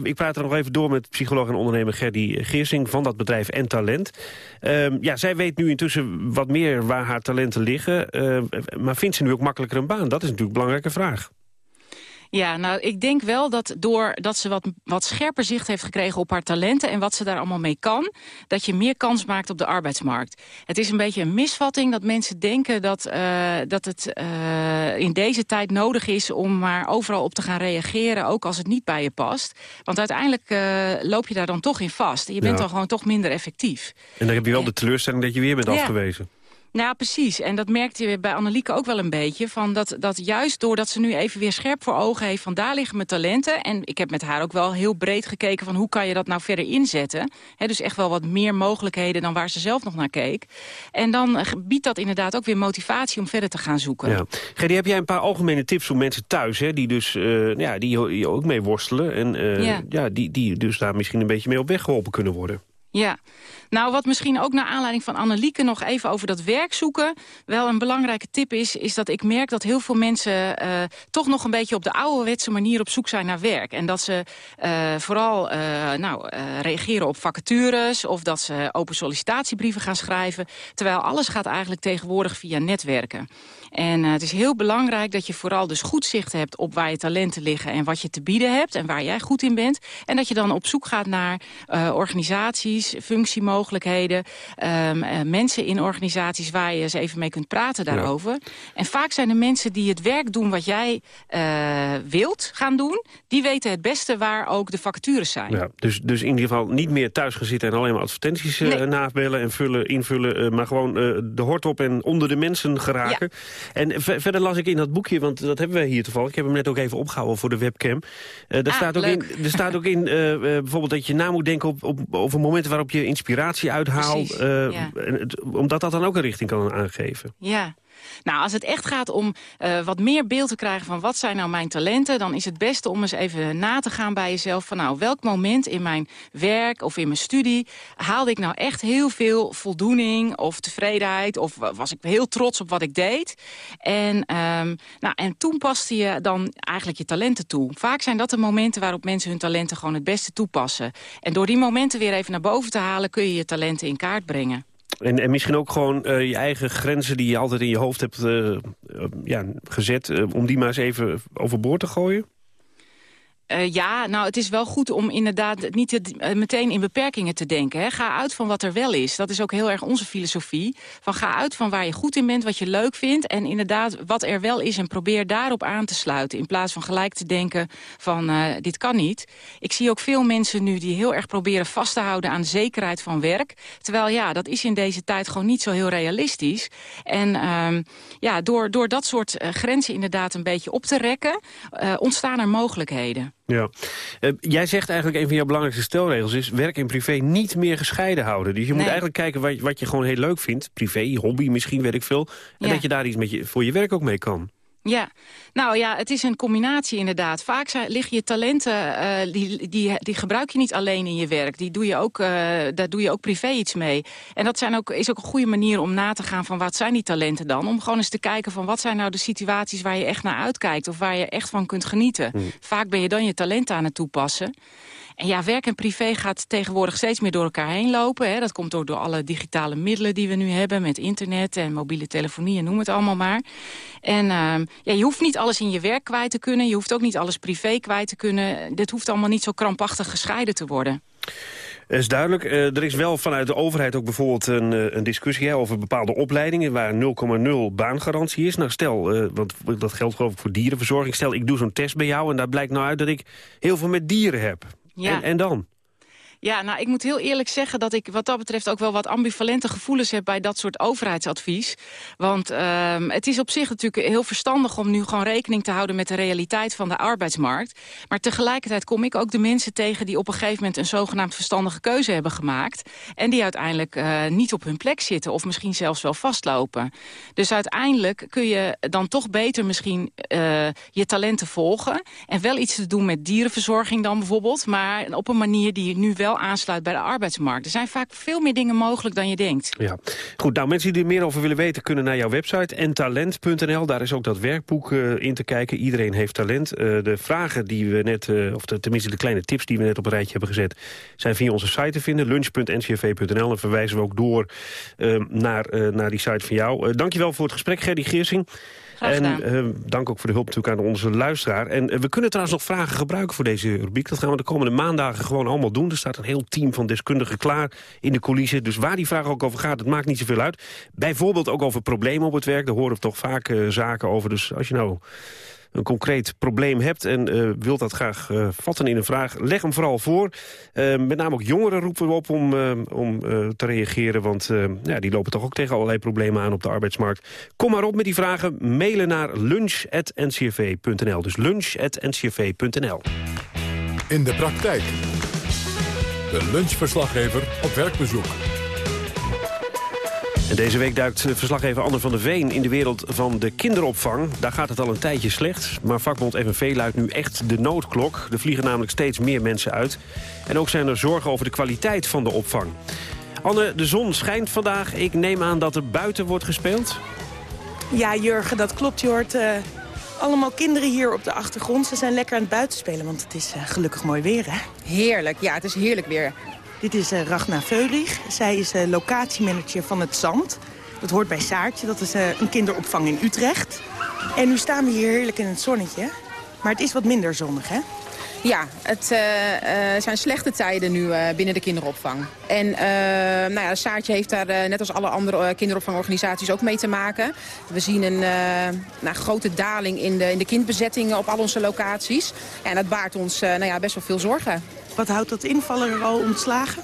ik praat er nog even door met psycholoog en ondernemer Gerdy Geersing van dat bedrijf En Talent. Ehm, ja, zij weet nu intussen wat meer waar haar talenten liggen. maar vindt ze nu ook makkelijker een baan? Dat is natuurlijk een belangrijke vraag. Ja, nou, ik denk wel dat doordat ze wat, wat scherper zicht heeft gekregen op haar talenten... en wat ze daar allemaal mee kan, dat je meer kans maakt op de arbeidsmarkt. Het is een beetje een misvatting dat mensen denken dat, uh, dat het uh, in deze tijd nodig is... om maar overal op te gaan reageren, ook als het niet bij je past. Want uiteindelijk uh, loop je daar dan toch in vast. Je bent ja. dan gewoon toch minder effectief. En dan heb je wel de teleurstelling dat je weer bent ja. afgewezen. Nou, precies. En dat merkte je bij Annelieke ook wel een beetje. Van dat, dat juist doordat ze nu even weer scherp voor ogen heeft... van daar liggen mijn talenten. En ik heb met haar ook wel heel breed gekeken... van hoe kan je dat nou verder inzetten. He, dus echt wel wat meer mogelijkheden dan waar ze zelf nog naar keek. En dan biedt dat inderdaad ook weer motivatie om verder te gaan zoeken. Ja. Gerdy, heb jij een paar algemene tips voor mensen thuis... Hè, die dus uh, ja, die ook mee worstelen... en uh, ja. ja. die, die dus daar misschien een beetje mee op weg geholpen kunnen worden? Ja, nou wat misschien ook naar aanleiding van Annelieke nog even over dat werk zoeken... wel een belangrijke tip is, is dat ik merk dat heel veel mensen... Uh, toch nog een beetje op de ouderwetse manier op zoek zijn naar werk. En dat ze uh, vooral uh, nou, reageren op vacatures... of dat ze open sollicitatiebrieven gaan schrijven... terwijl alles gaat eigenlijk tegenwoordig via netwerken. En uh, het is heel belangrijk dat je vooral dus goed zicht hebt op waar je talenten liggen en wat je te bieden hebt en waar jij goed in bent. En dat je dan op zoek gaat naar uh, organisaties, functiemogelijkheden, um, uh, mensen in organisaties waar je eens even mee kunt praten daarover. Ja. En vaak zijn de mensen die het werk doen wat jij wilt gaan doen, die weten het beste waar ook de vacatures zijn. Ja, dus, dus in ieder geval niet meer thuis gaan zitten en alleen maar advertenties nee. nabellen en vullen, invullen, maar gewoon de hort op en onder de mensen geraken. Ja. En verder las ik in dat boekje, want dat hebben wij hier toevallig. Ik heb hem net ook even opgehouden voor de webcam. Uh, daar, ah, staat ook in, er staat ook in uh, bijvoorbeeld dat je na moet denken op, op, over momenten waarop je inspiratie uithaalt. Ja. omdat dat dan ook een richting kan aangeven. Ja. Nou, als het echt gaat om uh, wat meer beeld te krijgen van wat zijn nou mijn talenten... dan is het beste om eens even na te gaan bij jezelf... van nou, welk moment in mijn werk of in mijn studie... haalde ik nou echt heel veel voldoening of tevredenheid... of was ik heel trots op wat ik deed. En, um, nou, en toen paste je dan eigenlijk je talenten toe. Vaak zijn dat de momenten waarop mensen hun talenten gewoon het beste toepassen. En door die momenten weer even naar boven te halen... kun je je talenten in kaart brengen. En, en misschien ook gewoon uh, je eigen grenzen die je altijd in je hoofd hebt uh, uh, ja, gezet... om die maar eens even overboord te gooien? Uh, ja, nou, het is wel goed om inderdaad niet te, uh, meteen in beperkingen te denken. Hè. Ga uit van wat er wel is. Dat is ook heel erg onze filosofie. Van ga uit van waar je goed in bent, wat je leuk vindt... en inderdaad wat er wel is en probeer daarop aan te sluiten... in plaats van gelijk te denken van uh, dit kan niet. Ik zie ook veel mensen nu die heel erg proberen vast te houden... aan de zekerheid van werk. Terwijl ja, dat is in deze tijd gewoon niet zo heel realistisch. En ehm, ja, door, door dat soort grenzen inderdaad een beetje op te rekken... ontstaan er mogelijkheden. Ja. Uh, jij zegt eigenlijk een van jouw belangrijkste stelregels is... werk en privé niet meer gescheiden houden. Dus je moet eigenlijk kijken wat, wat, je gewoon heel leuk vindt. Privé, hobby misschien, weet ik veel. En ja. dat je daar iets met je, voor je werk ook mee kan. Ja, nou ja, het is een combinatie inderdaad. Vaak zijn, liggen je talenten, uh, die, die, die gebruik je niet alleen in je werk. Die doe je ook, uh, daar doe je ook privé iets mee. En dat zijn ook, is ook een goede manier om na te gaan van wat zijn die talenten dan? Om gewoon eens te kijken van wat zijn nou de situaties waar je echt naar uitkijkt. Of waar je echt van kunt genieten. Hmm. Vaak ben je dan je talenten aan het toepassen. En ja, werk en privé gaat tegenwoordig steeds meer door elkaar heen lopen. Hè. Dat komt ook door alle digitale middelen die we nu hebben... met internet en mobiele telefonie en noem het allemaal maar. En uh, ja, je hoeft niet alles in je werk kwijt te kunnen. Je hoeft ook niet alles privé kwijt te kunnen. Dit hoeft allemaal niet zo krampachtig gescheiden te worden. Dat is duidelijk. Uh, er is wel vanuit de overheid ook bijvoorbeeld een, uh, een discussie over bepaalde opleidingen... waar 0,0 baangarantie is. Nou stel, uh, want dat geldt geloof voor dierenverzorging. Stel, ik doe zo'n test bij jou en daar blijkt nou uit dat ik heel veel met dieren heb. Ja. En, en dan? Ja, nou, ik moet heel eerlijk zeggen dat ik wat dat betreft ook wel wat ambivalente gevoelens heb bij dat soort overheidsadvies. Want uh, het is op zich natuurlijk heel verstandig om nu gewoon rekening te houden met de realiteit van de arbeidsmarkt. Maar tegelijkertijd kom ik ook de mensen tegen die op een gegeven moment een zogenaamd verstandige keuze hebben gemaakt. En die uiteindelijk uh, niet op hun plek zitten of misschien zelfs wel vastlopen. Dus uiteindelijk kun je dan toch beter misschien uh, je talenten volgen. En wel iets te doen met dierenverzorging dan bijvoorbeeld. Maar op een manier die nu wel wel aansluit bij de arbeidsmarkt. Er zijn vaak veel meer dingen mogelijk dan je denkt. Ja, goed. Nou, mensen die er meer over willen weten... kunnen naar jouw website entalent.nl. Daar is ook dat werkboek uh, in te kijken. Iedereen heeft talent. Uh, de vragen die we net, uh, of de, tenminste de kleine tips die we net op een rijtje hebben gezet... zijn via onze site te vinden, lunch.ncv.nl. En verwijzen we ook door naar, naar die site van jou. dankjewel voor het gesprek, Gerdy Geersing. En uh, dank ook voor de hulp natuurlijk aan onze luisteraar. En uh, we kunnen trouwens nog vragen gebruiken voor deze rubriek. Dat gaan we de komende maandagen gewoon allemaal doen. Er staat een heel team van deskundigen klaar in de coulissen. Dus waar die vraag ook over gaat, het maakt niet zoveel uit. Bijvoorbeeld ook over problemen op het werk. Daar horen we toch vaak uh, zaken over. Dus als je nou een concreet probleem hebt en uh, wilt dat graag uh, vatten in een vraag, leg hem vooral voor. Met name ook jongeren roepen we op om, om te reageren, want ja, die lopen toch ook tegen allerlei problemen aan op de arbeidsmarkt. Kom maar op met die vragen. Mailen naar lunch.ncv.nl. Dus lunch.ncv.nl. In de praktijk. De lunchverslaggever op werkbezoek. En deze week duikt verslaggever Ander van der Veen in de wereld van de kinderopvang. Daar gaat het al een tijdje slecht, maar vakbond FNV luidt nu echt de noodklok. Er vliegen namelijk steeds meer mensen uit. En ook zijn er zorgen over de kwaliteit van de opvang. Anne, de zon schijnt vandaag. Ik neem aan dat er buiten wordt gespeeld? Ja, Jurgen, dat klopt. Je hoort uh, allemaal kinderen hier op de achtergrond. Ze zijn lekker aan het buiten spelen, want het is uh, gelukkig mooi weer, hè? Heerlijk, ja, het is heerlijk weer. Dit is uh, Ragna Veurig. Zij is uh, locatiemanager van het Zand. Dat hoort bij Saartje, dat is een kinderopvang in Utrecht. En nu staan we hier heerlijk in het zonnetje. Maar het is wat minder zonnig, hè? Ja, het uh, uh, zijn slechte tijden nu uh, binnen de kinderopvang. En nou ja, Saartje heeft daar net als alle andere kinderopvangorganisaties ook mee te maken. We zien een nou, grote daling in de, in de kindbezettingen op al onze locaties. En dat baart ons nou ja, best wel veel zorgen. Wat houdt dat in? Vallen er al ontslagen?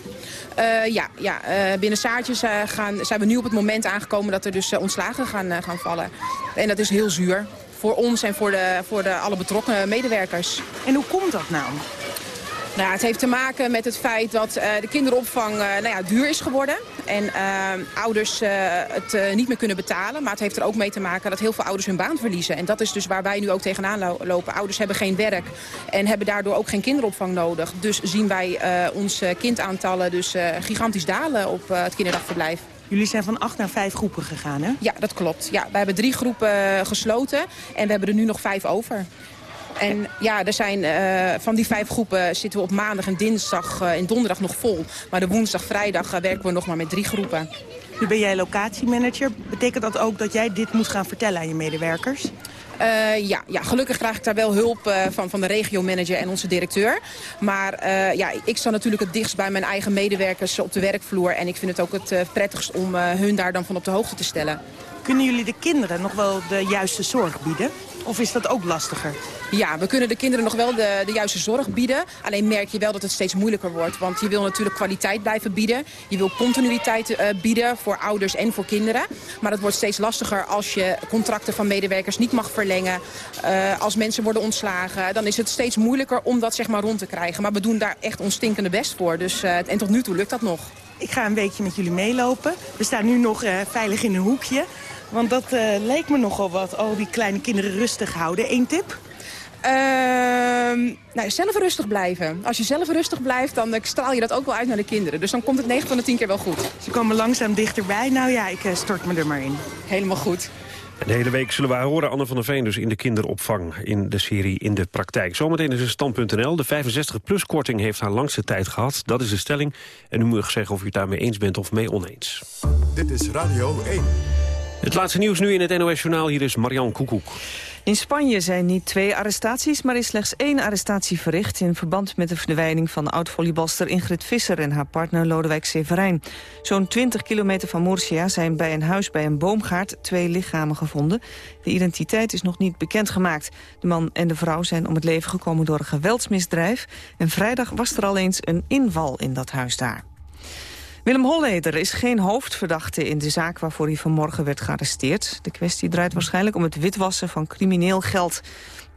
Uh, ja, ja uh, binnen Saartjes uh, gaan, zijn we nu op het moment aangekomen dat er dus ontslagen gaan, gaan vallen. En dat is heel zuur voor ons en voor, de, voor de, alle betrokken medewerkers. En hoe komt dat nou? Nou, het heeft te maken met het feit dat uh, de kinderopvang uh, nou ja, duur is geworden. En uh, ouders het niet meer kunnen betalen. Maar het heeft er ook mee te maken dat heel veel ouders hun baan verliezen. En dat is dus waar wij nu ook tegenaan lo lopen. Ouders hebben geen werk en hebben daardoor ook geen kinderopvang nodig. Dus zien wij onze kindaantallen dus gigantisch dalen op het kinderdagverblijf. Jullie zijn van acht naar vijf groepen gegaan, hè? Ja, dat klopt. Ja, we hebben drie groepen gesloten en we hebben er nu nog vijf over. En ja, er zijn, uh, van die vijf groepen zitten we op maandag en dinsdag uh, en donderdag nog vol. Maar de woensdag, vrijdag uh, werken we nog maar met drie groepen. Nu ben jij locatiemanager. Betekent dat ook dat jij dit moet gaan vertellen aan je medewerkers? Uh, ja, ja, gelukkig krijg ik daar wel hulp uh, van, van de regiomanager en onze directeur. Maar uh, ja, ik sta natuurlijk het dichtst bij mijn eigen medewerkers op de werkvloer. En ik vind het ook het prettigst om hun daar dan van op de hoogte te stellen. Kunnen jullie de kinderen nog wel de juiste zorg bieden? Of is dat ook lastiger? Ja, we kunnen de kinderen nog wel de, de juiste zorg bieden. Alleen merk je wel dat het steeds moeilijker wordt. Want je wil natuurlijk kwaliteit blijven bieden. Je wil continuïteit uh, bieden voor ouders en voor kinderen. Maar het wordt steeds lastiger als je contracten van medewerkers niet mag verlengen. Uh, als mensen worden ontslagen. Dan is het steeds moeilijker om dat zeg maar rond te krijgen. Maar we doen daar echt ons stinkende best voor. Dus, uh, en tot nu toe lukt dat nog. Ik ga een weekje met jullie meelopen. We staan nu nog veilig in een hoekje. Want dat uh, leek me nogal wat, al die kleine kinderen rustig houden. Eén tip? Uh, nou, zelf rustig blijven. Als je zelf rustig blijft, dan straal je dat ook wel uit naar de kinderen. Dus dan komt het 9 van de 10 keer wel goed. Ze komen langzaam dichterbij. Nou ja, ik uh, stort me er maar in. Helemaal goed. De hele week zullen we horen Anne van der Veen dus in de kinderopvang in de serie In de Praktijk. Zometeen is het stand.nl. De 65-plus-korting heeft haar langste tijd gehad. Dat is de stelling. En u moet zeggen of u het daarmee eens bent of mee oneens. Dit is Radio 1. Het laatste nieuws nu in het NOS-journaal. Hier is Marian Koekoek. In Spanje zijn niet twee arrestaties, maar is slechts één arrestatie verricht... in verband met de verdwijning van oud-volleybalster Ingrid Visser... en haar partner Lodewijk Severijn. Zo'n 20 kilometer van Murcia zijn bij een huis bij een boomgaard... twee lichamen gevonden. De identiteit is nog niet bekendgemaakt. De man en de vrouw zijn om het leven gekomen door een geweldsmisdrijf... en vrijdag was er al eens een inval in dat huis daar. Willem Holleder is geen hoofdverdachte in de zaak waarvoor hij vanmorgen werd gearresteerd. De kwestie draait waarschijnlijk om het witwassen van crimineel geld.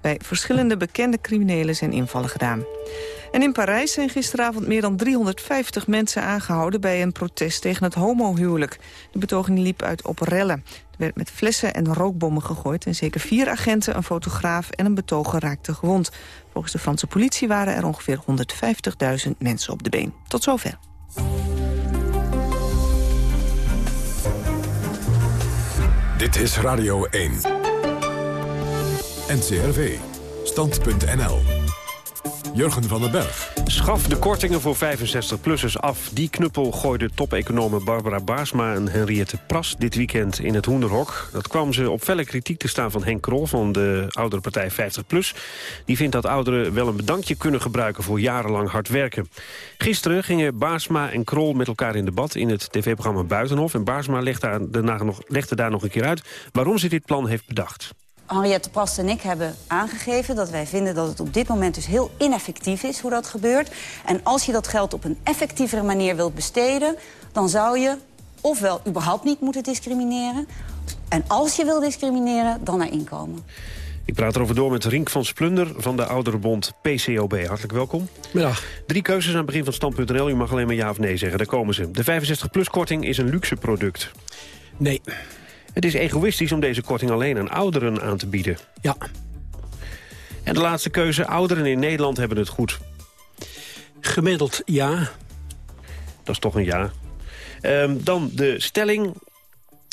Bij verschillende bekende criminelen zijn invallen gedaan. En in Parijs zijn gisteravond meer dan 350 mensen aangehouden... bij een protest tegen het homohuwelijk. De betoging liep uit op rellen. Er werd met flessen en rookbommen gegooid... en zeker vier agenten, een fotograaf en een betoger raakten gewond. Volgens de Franse politie waren er ongeveer 150.000 mensen op de been. Tot zover. Dit is Radio 1. NCRV. Stand.nl. Jurgen van den Berg. Schaf de kortingen voor 65-plussers af. Die knuppel gooide topeconomen Barbara Baarsma en Henriette Pras dit weekend in het Hoenderhok. Dat kwam ze op felle kritiek te staan van Henk Krol van de oudere partij 50PLUS. Die vindt dat ouderen wel een bedankje kunnen gebruiken voor jarenlang hard werken. Gisteren gingen Baarsma en Krol met elkaar in debat in het tv-programma Buitenhof. En Baarsma legde daar, nog, legde daar nog een keer uit waarom ze dit plan heeft bedacht. Henriette Prast en ik hebben aangegeven dat wij vinden dat het op dit moment dus heel ineffectief is hoe dat gebeurt. En als je dat geld op een effectievere manier wilt besteden, dan zou je ofwel überhaupt niet moeten discrimineren. En als je wil discrimineren, dan naar inkomen. Ik praat erover door met Rink van Splunder van de Ouderenbond PCOB. Hartelijk welkom. Middag. Drie keuzes aan het begin van Stand.nl. U mag alleen maar ja of nee zeggen. Daar komen ze. De 65-plus-korting is een luxe product. Nee. Het is egoïstisch om deze korting alleen aan ouderen aan te bieden. Ja. En de laatste keuze, ouderen in Nederland hebben het goed. Gemiddeld ja. Dat is toch een ja. Um, dan de stelling.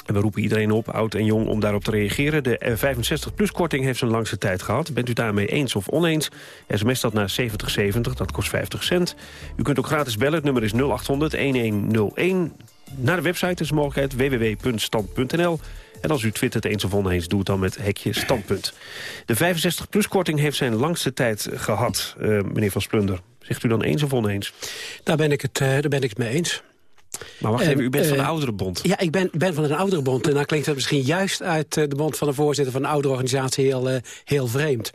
We roepen iedereen op, oud en jong, om daarop te reageren. De 65-plus-korting heeft zijn langste tijd gehad. Bent u daarmee eens of oneens? SMS dat naar 7070, dat kost 50 cent. U kunt ook gratis bellen, het nummer is 0800-1101. Naar de website is de mogelijkheid www.stand.nl. En als u twittert eens of oneens, doe het dan met hekje standpunt. De 65-plus-korting heeft zijn langste tijd gehad, uh, meneer Van Splunder. Zegt u dan eens of oneens? Daar ben ik het, uh, daar ben ik het mee eens. Maar wacht even, u bent van de Ouderenbond. Ja, ik ben, ben van een Ouderenbond. En dan klinkt dat misschien juist uit de bond van de voorzitter van een oudere organisatie heel, heel vreemd.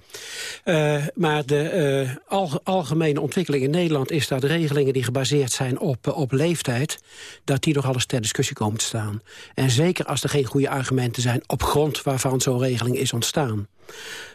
Maar de al, algemene ontwikkeling in Nederland is dat regelingen die gebaseerd zijn op, op leeftijd, dat die nog alles ter discussie komen te staan. En zeker als er geen goede argumenten zijn op grond waarvan zo'n regeling is ontstaan.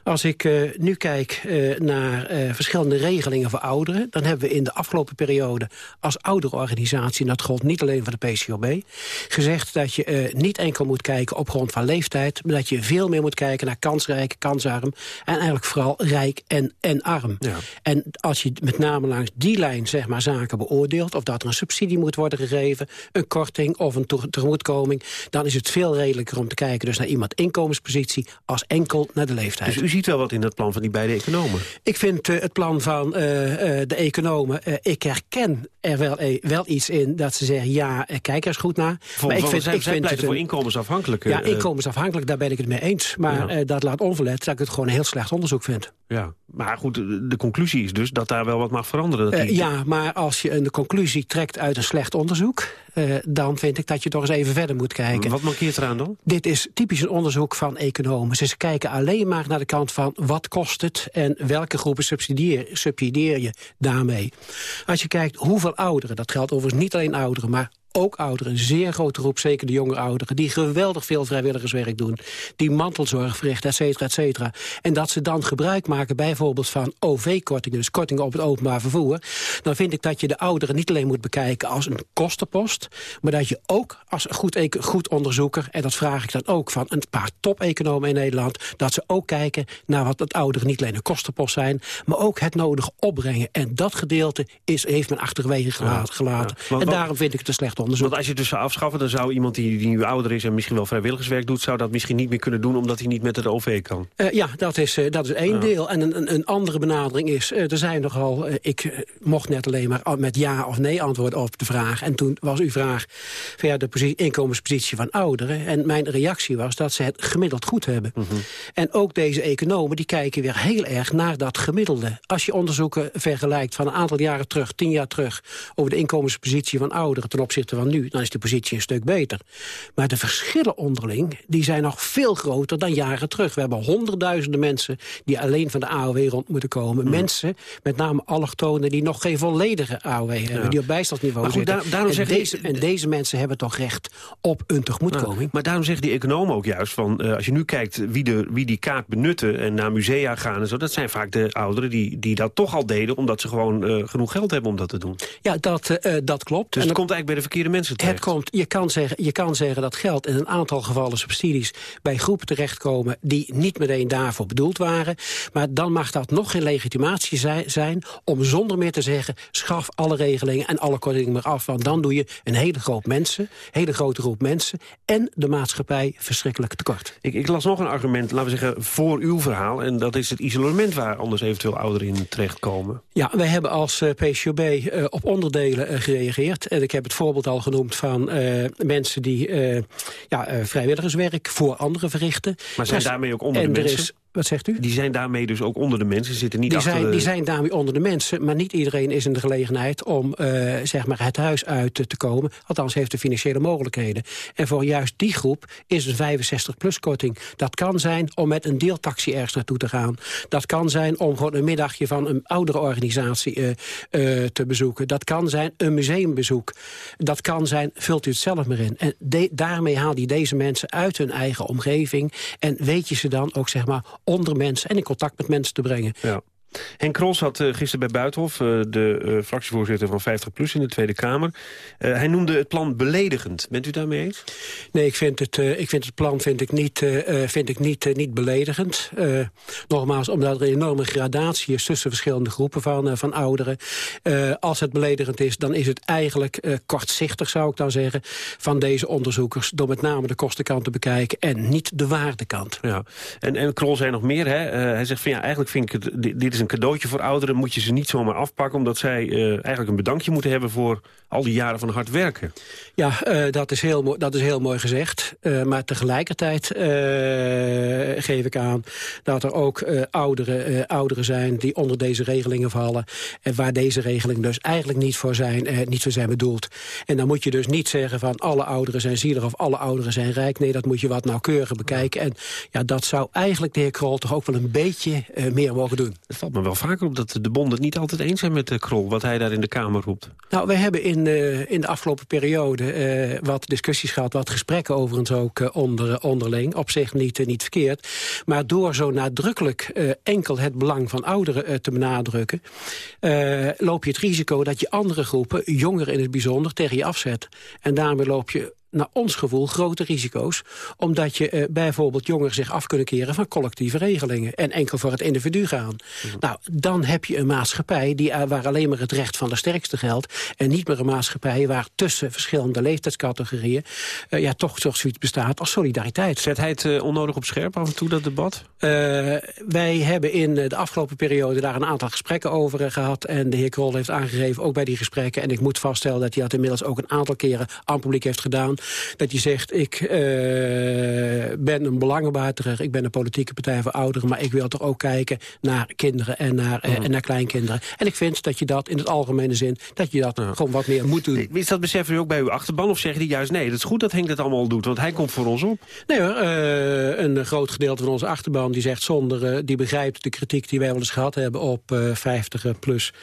Als ik uh, nu kijk uh, naar uh, verschillende regelingen voor ouderen... dan hebben we in de afgelopen periode als ouderenorganisatie... en dat gold niet alleen voor de PCOB... gezegd dat je niet enkel moet kijken op grond van leeftijd... maar dat je veel meer moet kijken naar kansrijk, kansarm... en eigenlijk vooral rijk en, en arm. Ja. En als je met name langs die lijn zeg maar, zaken beoordeelt... of dat er een subsidie moet worden gegeven, een korting of een tegemoetkoming... dan is het veel redelijker om te kijken dus naar iemand inkomenspositie... als enkel naar de leeftijd leeftijd. Dus u ziet wel wat in dat plan van die beide economen? Ik vind het plan van de economen, ik herken er wel, wel iets in dat ze zeggen, ja, kijk er eens goed naar. Vol, maar ik vind, ik vind het voor inkomensafhankelijk. Ja, inkomensafhankelijk, daar ben ik het mee eens. Maar dat laat onverlet dat ik het gewoon een heel slecht onderzoek vind. Ja, maar goed, de conclusie is dus dat daar wel wat mag veranderen. Dat die... ja, maar als je een conclusie trekt uit een slecht onderzoek... Dan vind ik dat je toch eens even verder moet kijken. Wat mankeert eraan dan? Dit is typisch een onderzoek van economen. Ze kijken alleen maar naar de kant van wat kost het... en welke groepen subsidieer, subsidieer je daarmee. Als je kijkt hoeveel ouderen, dat geldt overigens niet alleen ouderen... maar ook ouderen, een zeer grote groep, zeker de jonge ouderen... die geweldig veel vrijwilligerswerk doen, die mantelzorg verrichten, et cetera, et cetera. En dat ze dan gebruik maken bijvoorbeeld van OV-kortingen... dus kortingen op het openbaar vervoer... dan vind ik dat je de ouderen niet alleen moet bekijken als een kostenpost... maar dat je ook als goed, goed onderzoeker... en dat vraag ik dan ook van een paar top-economen in Nederland... dat ze ook kijken naar wat het ouderen niet alleen een kostenpost zijn... maar ook het nodig opbrengen. En dat gedeelte is, heeft men achterwege gelaten. en daarom vind ik het een slecht want als je het dus zou afschaffen, dan zou iemand die, die nu ouder is... en misschien wel vrijwilligerswerk doet... zou dat misschien niet meer kunnen doen omdat hij niet met het OV kan. Uh, ja, dat is, uh, dat is één deel. En een, een, andere benadering is... Uh, er zijn nogal... ik mocht net alleen maar met ja of nee antwoorden op de vraag. En toen was uw vraag via de positie, inkomenspositie van ouderen. En mijn reactie was dat ze het gemiddeld goed hebben. Mm -hmm. En ook deze economen die kijken weer heel erg naar dat gemiddelde. Als je onderzoeken vergelijkt van een aantal jaren terug... tien jaar terug, over de inkomenspositie van ouderen... ten opzichte van nu, dan is de positie een stuk beter. Maar de verschillen onderling, die zijn nog veel groter dan jaren terug. We hebben honderdduizenden mensen die alleen van de AOW rond moeten komen. Mm. Mensen, met name allochtonen, die nog geen volledige AOW hebben. Die op bijstandsniveau goed, zitten. Daarom en, deze, en deze mensen hebben toch recht op een tegemoetkoming. maar daarom zeggen die economen ook juist van... Uh, als je nu kijkt wie, de, wie die kaart benutten en naar musea gaan en zo... dat zijn vaak de ouderen die, die dat toch al deden... omdat ze gewoon uh, genoeg geld hebben om dat te doen. Ja, dat, uh, dat klopt. Dus en het komt eigenlijk bij de verkeerde mensen terecht. Het komt, je, kan zeggen, je kan zeggen dat geld in een aantal gevallen subsidies... bij groepen terechtkomen die niet meteen daarvoor bedoeld waren. Maar dan mag dat nog geen legitimatie zijn om zonder meer te zeggen... schaf alle regelingen en alle kortingen maar af. Want dan doe je een hele groep mensen, hele grote groep mensen... en de maatschappij verschrikkelijk tekort. Ik, ik las nog een argument, laten we zeggen, voor uw verhaal... en dat is het isolement waar anders eventueel ouderen in terechtkomen. Ja, wij hebben als uh, PCOB uh, op onderdelen uh, gereageerd. En ik heb het voorbeeld al genoemd van uh, mensen die uh, ja, uh, vrijwilligerswerk voor anderen verrichten. Maar zijn daarmee ook onder de mensen? Wat zegt u? Die zijn daarmee dus ook onder de mensen, zitten niet die achter zijn, de... Die zijn daarmee onder de mensen, maar niet iedereen is in de gelegenheid... om uh, zeg maar het huis uit te komen. Althans heeft de financiële mogelijkheden. En voor juist die groep is een 65-plus-korting. Dat kan zijn om met een deeltaxi ergens naartoe te gaan. Dat kan zijn om gewoon een middagje van een oudere organisatie uh, uh, te bezoeken. Dat kan zijn een museumbezoek. Dat kan zijn, vult u het zelf maar in. En de, daarmee haal je deze mensen uit hun eigen omgeving... en weet je ze dan ook zeg maar onder mensen en in contact met mensen te brengen. Ja. Henk Krols had uh, gisteren bij Buitenhof, uh, de uh, fractievoorzitter van 50PLUS in de Tweede Kamer. hij noemde het plan beledigend. Bent u daarmee eens? Nee, ik vind het, ik vind het plan vind ik niet, vind ik niet, niet beledigend. nogmaals, omdat er een enorme gradatie is tussen verschillende groepen van, van ouderen. als het beledigend is, dan is het eigenlijk kortzichtig, zou ik dan zeggen, van deze onderzoekers. Door met name de kostenkant te bekijken en niet de waardekant. Ja. En, en Krols zei nog meer, hè? hij zegt van ja, eigenlijk vind ik het, dit is een cadeautje voor ouderen, moet je ze niet zomaar afpakken... omdat zij uh, eigenlijk een bedankje moeten hebben voor al die jaren van hard werken. Ja, uh, dat, is heel mooi, dat is heel mooi gezegd. Uh, maar tegelijkertijd geef ik aan dat er ook ouderen, ouderen zijn... die onder deze regelingen vallen. En waar deze regelingen dus eigenlijk niet voor zijn, niet voor zijn bedoeld. En dan moet je dus niet zeggen van alle ouderen zijn zielig... of alle ouderen zijn rijk. Nee, dat moet je wat nauwkeuriger bekijken. En ja, dat zou eigenlijk de heer Krol toch ook wel een beetje meer mogen doen. Me wel vaker op dat de bonden het niet altijd eens zijn met de Krol... wat hij daar in de Kamer roept. Nou, we hebben in, uh, in de afgelopen periode uh, wat discussies gehad... wat gesprekken overigens ook uh, onder, onderling. Op zich niet, niet verkeerd. Maar door zo nadrukkelijk enkel het belang van ouderen te benadrukken... loop je het risico dat je andere groepen, jongeren in het bijzonder, tegen je afzet. En daarmee loop je naar ons gevoel grote risico's. Omdat je uh, bijvoorbeeld jongeren zich af kunnen keren van collectieve regelingen. En enkel voor het individu gaan. Mhm. Nou, dan heb je een maatschappij die, uh, waar alleen maar het recht van de sterkste geldt. En niet meer een maatschappij waar tussen verschillende leeftijdscategorieën... Uh, ja, toch zoiets bestaat als solidariteit. Zet hij het onnodig op scherp af en toe, dat debat? wij hebben in de afgelopen periode daar een aantal gesprekken over gehad. En de heer Krol heeft aangegeven, ook bij die gesprekken... en ik moet vaststellen dat hij dat inmiddels ook een aantal keren aan publiek heeft gedaan... dat hij zegt, ik uh, ben een belangenbehartiger... ik ben een politieke partij voor ouderen... maar ik wil toch ook kijken naar kinderen en naar, uh, en naar kleinkinderen. En ik vind dat je dat in het algemene zin... dat je dat gewoon wat meer moet doen. Is dat beseffen u ook bij uw achterban? Of zeggen die juist, nee, dat is goed dat Henk dat allemaal doet... want hij komt voor ons op? Nee hoor, uh, een groot gedeelte van onze achterban die zegt zonder... die begrijpt de kritiek die wij wel eens gehad hebben op 50 plus...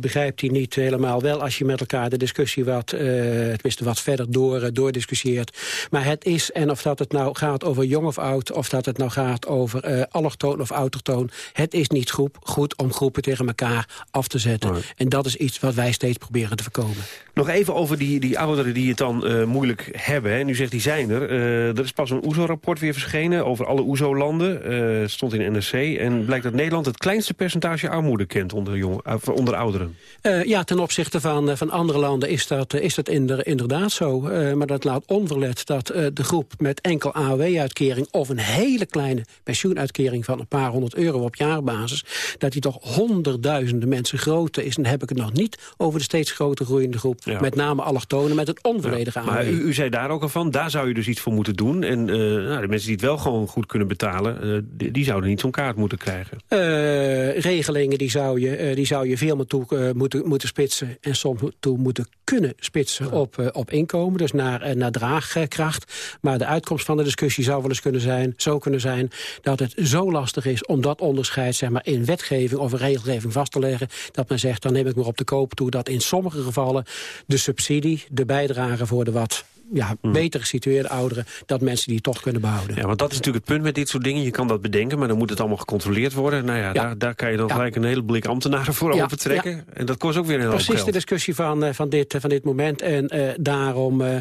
begrijpt hij niet helemaal wel als je met elkaar de discussie wat, uh, wat verder door, uh, doordiscussieert. Maar het is, en of dat het nou gaat over jong of oud... of dat het nou gaat over uh, allochtoon of autochtoon... het is niet groep, goed om groepen tegen elkaar af te zetten. En dat is iets wat wij steeds proberen te voorkomen. Nog even over die, die ouderen die het dan uh, moeilijk hebben. Hè. Nu zegt die zijn er. Uh, er is pas een OESO-rapport weer verschenen over alle OESO-landen. Uh, stond in NRC. En blijkt dat Nederland het kleinste percentage armoede kent onder, jong, onder ouderen. ja, ten opzichte van, van andere landen is dat, is dat inderdaad zo. maar dat laat onverlet dat de groep met enkel AOW-uitkering... of een hele kleine pensioenuitkering van een paar honderd euro op jaarbasis... dat die toch honderdduizenden mensen groot is. En dan heb ik het nog niet over de steeds groter groeiende groep ja. Met name allochtonen met het onvolledige ja. Maar u, u, zei daar ook al van, daar zou je dus iets voor moeten doen. En uh, nou, de mensen die het wel gewoon goed kunnen betalen... Uh, die, die, zouden niet zo'n kaart moeten krijgen. Regelingen die zou je, die zou je veel meer toe moeten, moeten spitsen... en soms toe moeten kunnen spitsen op, op inkomen. Dus naar, naar draagkracht. Maar de uitkomst van de discussie zou wel eens kunnen zijn, zo kunnen zijn... dat het zo lastig is om dat onderscheid zeg maar, in wetgeving of in regelgeving vast te leggen... dat men zegt, dan neem ik maar op de koop toe dat in sommige gevallen de subsidie, de bijdrage voor de wat ja, mm. beter gesitueerde ouderen... dat mensen die toch kunnen behouden. Ja, want dat is natuurlijk het punt met dit soort dingen. Je kan dat bedenken, maar dan moet het allemaal gecontroleerd worden. Nou ja, ja. Daar, daar kan je dan ja. gelijk een hele blik ambtenaren voor ja. opentrekken. En dat kost ook weer een Precies Precies de discussie van, uh, van, dit, van dit moment. En uh, daarom uh,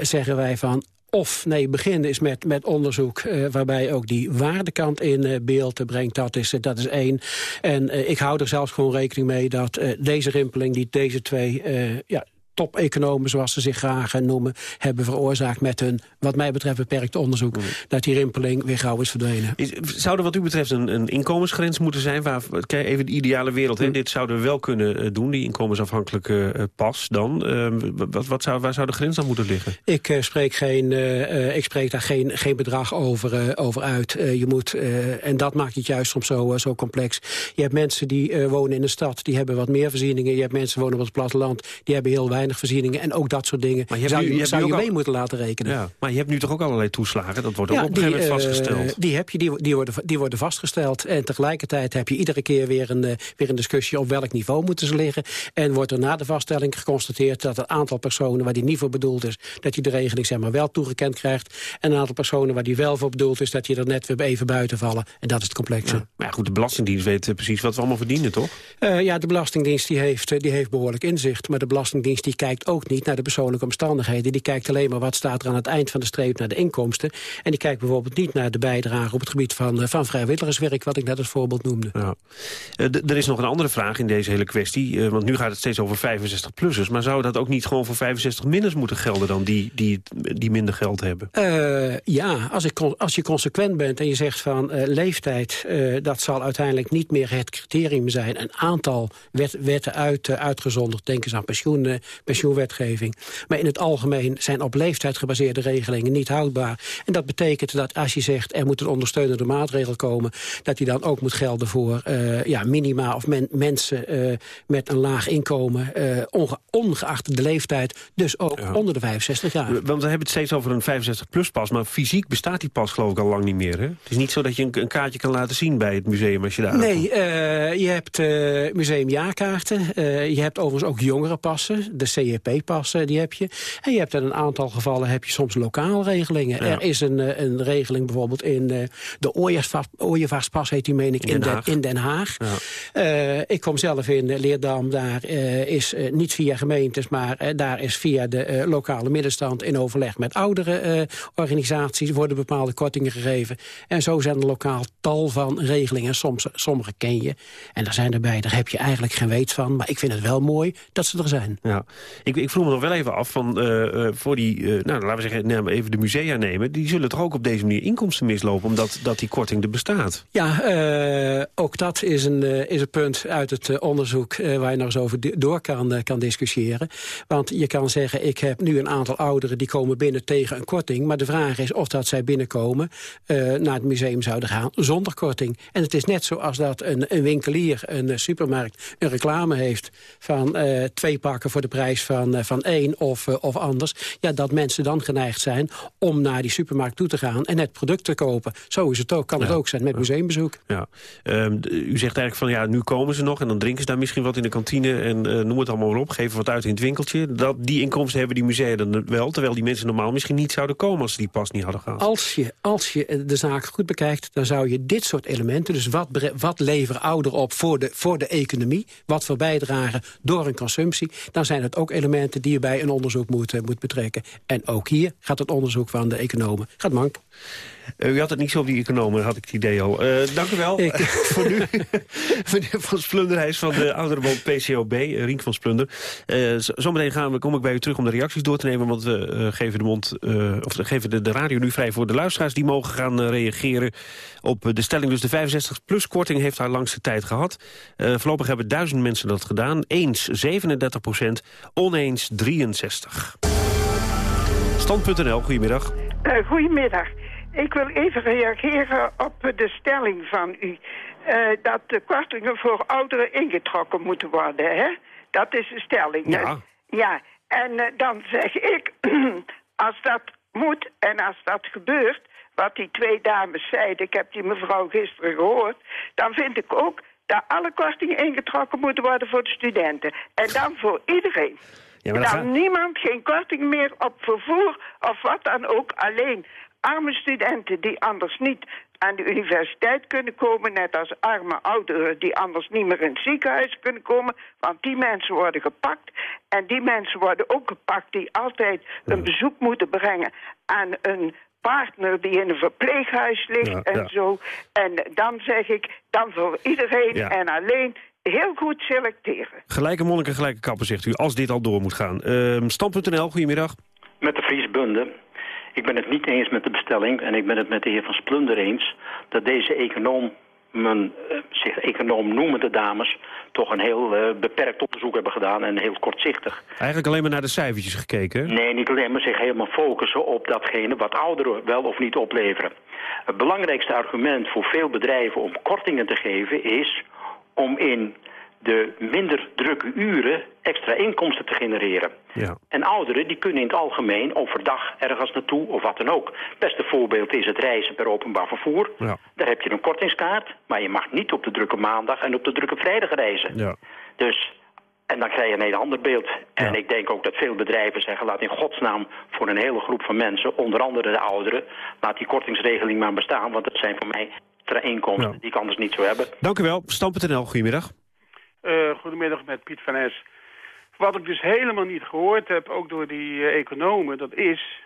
zeggen wij van of nee, beginnen is met, met onderzoek uh, waarbij ook die waardekant in uh, beeld brengt. Dat is, dat is één. En ik hou er zelfs gewoon rekening mee dat deze rimpeling, die deze twee ja, top-economen, zoals ze zich graag noemen... hebben veroorzaakt met hun, wat mij betreft, beperkt onderzoek... Mm. dat die rimpeling weer gauw is verdwenen. Is, zou er wat u betreft een, een inkomensgrens moeten zijn? Waar, kijk, even de ideale wereld. Mm. Dit zouden we wel kunnen uh, doen, die inkomensafhankelijke uh, pas dan. Uh, wat, wat zou, waar zou de grens dan moeten liggen? Ik, uh, spreek, geen, ik spreek daar geen, geen bedrag over, over uit. je moet, en dat maakt het juist soms zo, zo complex. Je hebt mensen die wonen in de stad, die hebben wat meer voorzieningen. Je hebt mensen die wonen op het platteland, die hebben heel weinig voorzieningen en ook dat soort dingen. Maar je zou nu, je, je, zou je mee al... moeten laten rekenen. Ja, maar je hebt nu toch ook allerlei toeslagen? Dat wordt ook ja, op een gegeven moment vastgesteld. Die, heb je, die, die, worden, die worden vastgesteld. En tegelijkertijd heb je iedere keer weer een, uh, weer een discussie... op welk niveau moeten ze liggen. En wordt er na de vaststelling geconstateerd... dat het aantal personen waar die niet voor bedoeld is... dat je de regeling zeg maar, wel toegekend krijgt. En een aantal personen waar die wel voor bedoeld is... dat je er net weer even buiten vallen. En dat is het complexe. Ja. Maar goed, de Belastingdienst weet precies wat we allemaal verdienen, toch? Uh, ja, de Belastingdienst die heeft, die heeft behoorlijk inzicht. Maar de Belastingdienst die kijkt ook niet naar de persoonlijke omstandigheden. Die kijkt alleen maar wat staat er aan het eind van de streep naar de inkomsten. En die kijkt bijvoorbeeld niet naar de bijdrage op het gebied van, uh, van vrijwilligerswerk... wat ik net als voorbeeld noemde. Ja. Uh, er is nog een andere vraag in deze hele kwestie. Uh, want nu gaat het steeds over 65-plussers. Maar zou dat ook niet gewoon voor 65-minners moeten gelden... dan die, die, die minder geld hebben? ja, als, ik, als je consequent bent en je zegt van leeftijd... dat zal uiteindelijk niet meer het criterium zijn. Een aantal wet, wetten uit, uitgezonderd. Denk eens aan pensioen, pensioenwetgeving. Maar in het algemeen zijn op leeftijd gebaseerde regelingen niet houdbaar. En dat betekent dat als je zegt er moet een ondersteunende maatregel komen... dat die dan ook moet gelden voor uh, ja, minima of men, mensen uh, met een laag inkomen... Uh, onge, ongeacht de leeftijd, dus ook ja. onder de 65 jaar. Want we hebben het steeds over een 65-plus pas... maar fysiek bestaat die pas geloof ik al lang niet meer. Hè? Het is niet zo dat je een, een kaartje kan laten zien bij het museum als je daar Nee, je hebt museumjaarkaarten. je hebt overigens ook jongerenpassen. De CEP-pas, die heb je. En je hebt in een aantal gevallen heb je soms lokaal regelingen. Er is een, een regeling bijvoorbeeld in de Ooievaarspas, heet die meen ik, in, Den, in Den Haag. Ja. ik kom zelf in Leerdam, daar is niet via gemeentes, maar daar is via de lokale middenstand in overleg met oudere organisaties worden bepaalde kortingen gegeven. En zo zijn er lokaal tal van regelingen. Soms, sommige ken je. En daar zijn erbij, daar heb je eigenlijk geen weet van. Maar ik vind het wel mooi dat ze er zijn. Ja. Ik, ik vroeg me nog wel even af, van, uh, voor die, uh, nou, laten we zeggen, nou, even de musea nemen. Die zullen toch ook op deze manier inkomsten mislopen, omdat dat die korting er bestaat? Ja, ook dat is een, is een punt uit het onderzoek waar je nog eens over door kan, kan discussiëren. Want je kan zeggen, ik heb nu een aantal ouderen die komen binnen tegen een korting. Maar de vraag is of dat zij binnenkomen naar het museum zouden gaan zonder korting. En het is net zoals dat een, een winkelier, een supermarkt, een reclame heeft van twee pakken voor de prijs van, uh, van één of, uh, of anders. Ja, dat mensen dan geneigd zijn om naar die supermarkt toe te gaan en het product te kopen. Zo is het ook, kan het ook zijn met museumbezoek. Ja. Um, u zegt eigenlijk van ja, nu komen ze nog en dan drinken ze daar misschien wat in de kantine en noem het allemaal maar op, geven wat uit in het winkeltje. Dat, die inkomsten hebben die musea dan wel, terwijl die mensen normaal misschien niet zouden komen als ze die pas niet hadden gehad. Als je, als je de zaak goed bekijkt, dan zou je dit soort elementen, dus wat, wat leveren ouderen op voor de, voor de economie, wat voor bijdragen door hun consumptie, dan zijn het ook elementen die je bij een onderzoek moet, uh, moet betrekken. En ook hier gaat het onderzoek van de economen, gaat mank. Uh, u had het niet zo op die economen, had ik het idee al. Uh, dank u wel ik... voor nu. (laughs) Meneer Van Splunder, hij is van de ouderenbond PCOB, uh, Rink van Splunder. zometeen gaan we, kom ik bij u terug om de reacties door te nemen... want we geven, de, mond, of geven de, de, radio nu vrij voor de luisteraars... die mogen gaan reageren op de stelling. Dus de 65-plus-korting heeft haar langste tijd gehad. voorlopig hebben duizend mensen dat gedaan. Eens 37 procent, oneens 63. Stand.nl, goedemiddag. goedemiddag. Ik wil even reageren op de stelling van u. Uh, dat de kortingen voor ouderen ingetrokken moeten worden. Hè? Dat is de stelling. Ja. Ja, en uh, dan zeg ik, (clears throat) als dat moet en als dat gebeurt... wat die twee dames zeiden, ik heb die mevrouw gisteren gehoord... dan vind ik ook dat alle kortingen ingetrokken moeten worden voor de studenten. En dan voor iedereen. Ja, dan gaat... niemand geen korting meer op vervoer of wat dan ook. Alleen arme studenten die anders niet aan de universiteit kunnen komen... net als arme ouderen die anders niet meer in het ziekenhuis kunnen komen... want die mensen worden gepakt. En die mensen worden ook gepakt die altijd een bezoek moeten brengen... aan een partner die in een verpleeghuis ligt en zo. En dan zeg ik, dan voor iedereen en alleen heel goed selecteren. Gelijke monniken, gelijke kappen, zegt u, als dit al door moet gaan. Uh, Stand.nl, goedemiddag. Met de Friesbunde. Ik ben het niet eens met de bestelling en ik ben het met de heer Van Splunder eens... dat deze econoom, men, uh, zich econoom noemende dames... toch een heel uh, beperkt onderzoek hebben gedaan en heel kortzichtig. Eigenlijk alleen maar naar de cijfertjes gekeken? Nee, niet alleen maar zich helemaal focussen op datgene wat ouderen wel of niet opleveren. Het belangrijkste argument voor veel bedrijven om kortingen te geven is om in de minder drukke uren extra inkomsten te genereren. Ja. En ouderen die kunnen in het algemeen overdag ergens naartoe of wat dan ook. Het beste voorbeeld is het reizen per openbaar vervoer. Ja. Daar heb je een kortingskaart, maar je mag niet op de drukke maandag en op de drukke vrijdag reizen. Ja. Dus, en dan krijg je een heel ander beeld. En ik denk ook dat veel bedrijven zeggen, laat in godsnaam voor een hele groep van mensen, onder andere de ouderen, laat die kortingsregeling maar bestaan, want dat zijn voor mij extra inkomsten die ik anders niet zou hebben. Dank u wel. Stam.nl, goedemiddag. Uh, goedemiddag met Piet van Es. Wat ik dus helemaal niet gehoord heb, ook door die uh, economen, dat is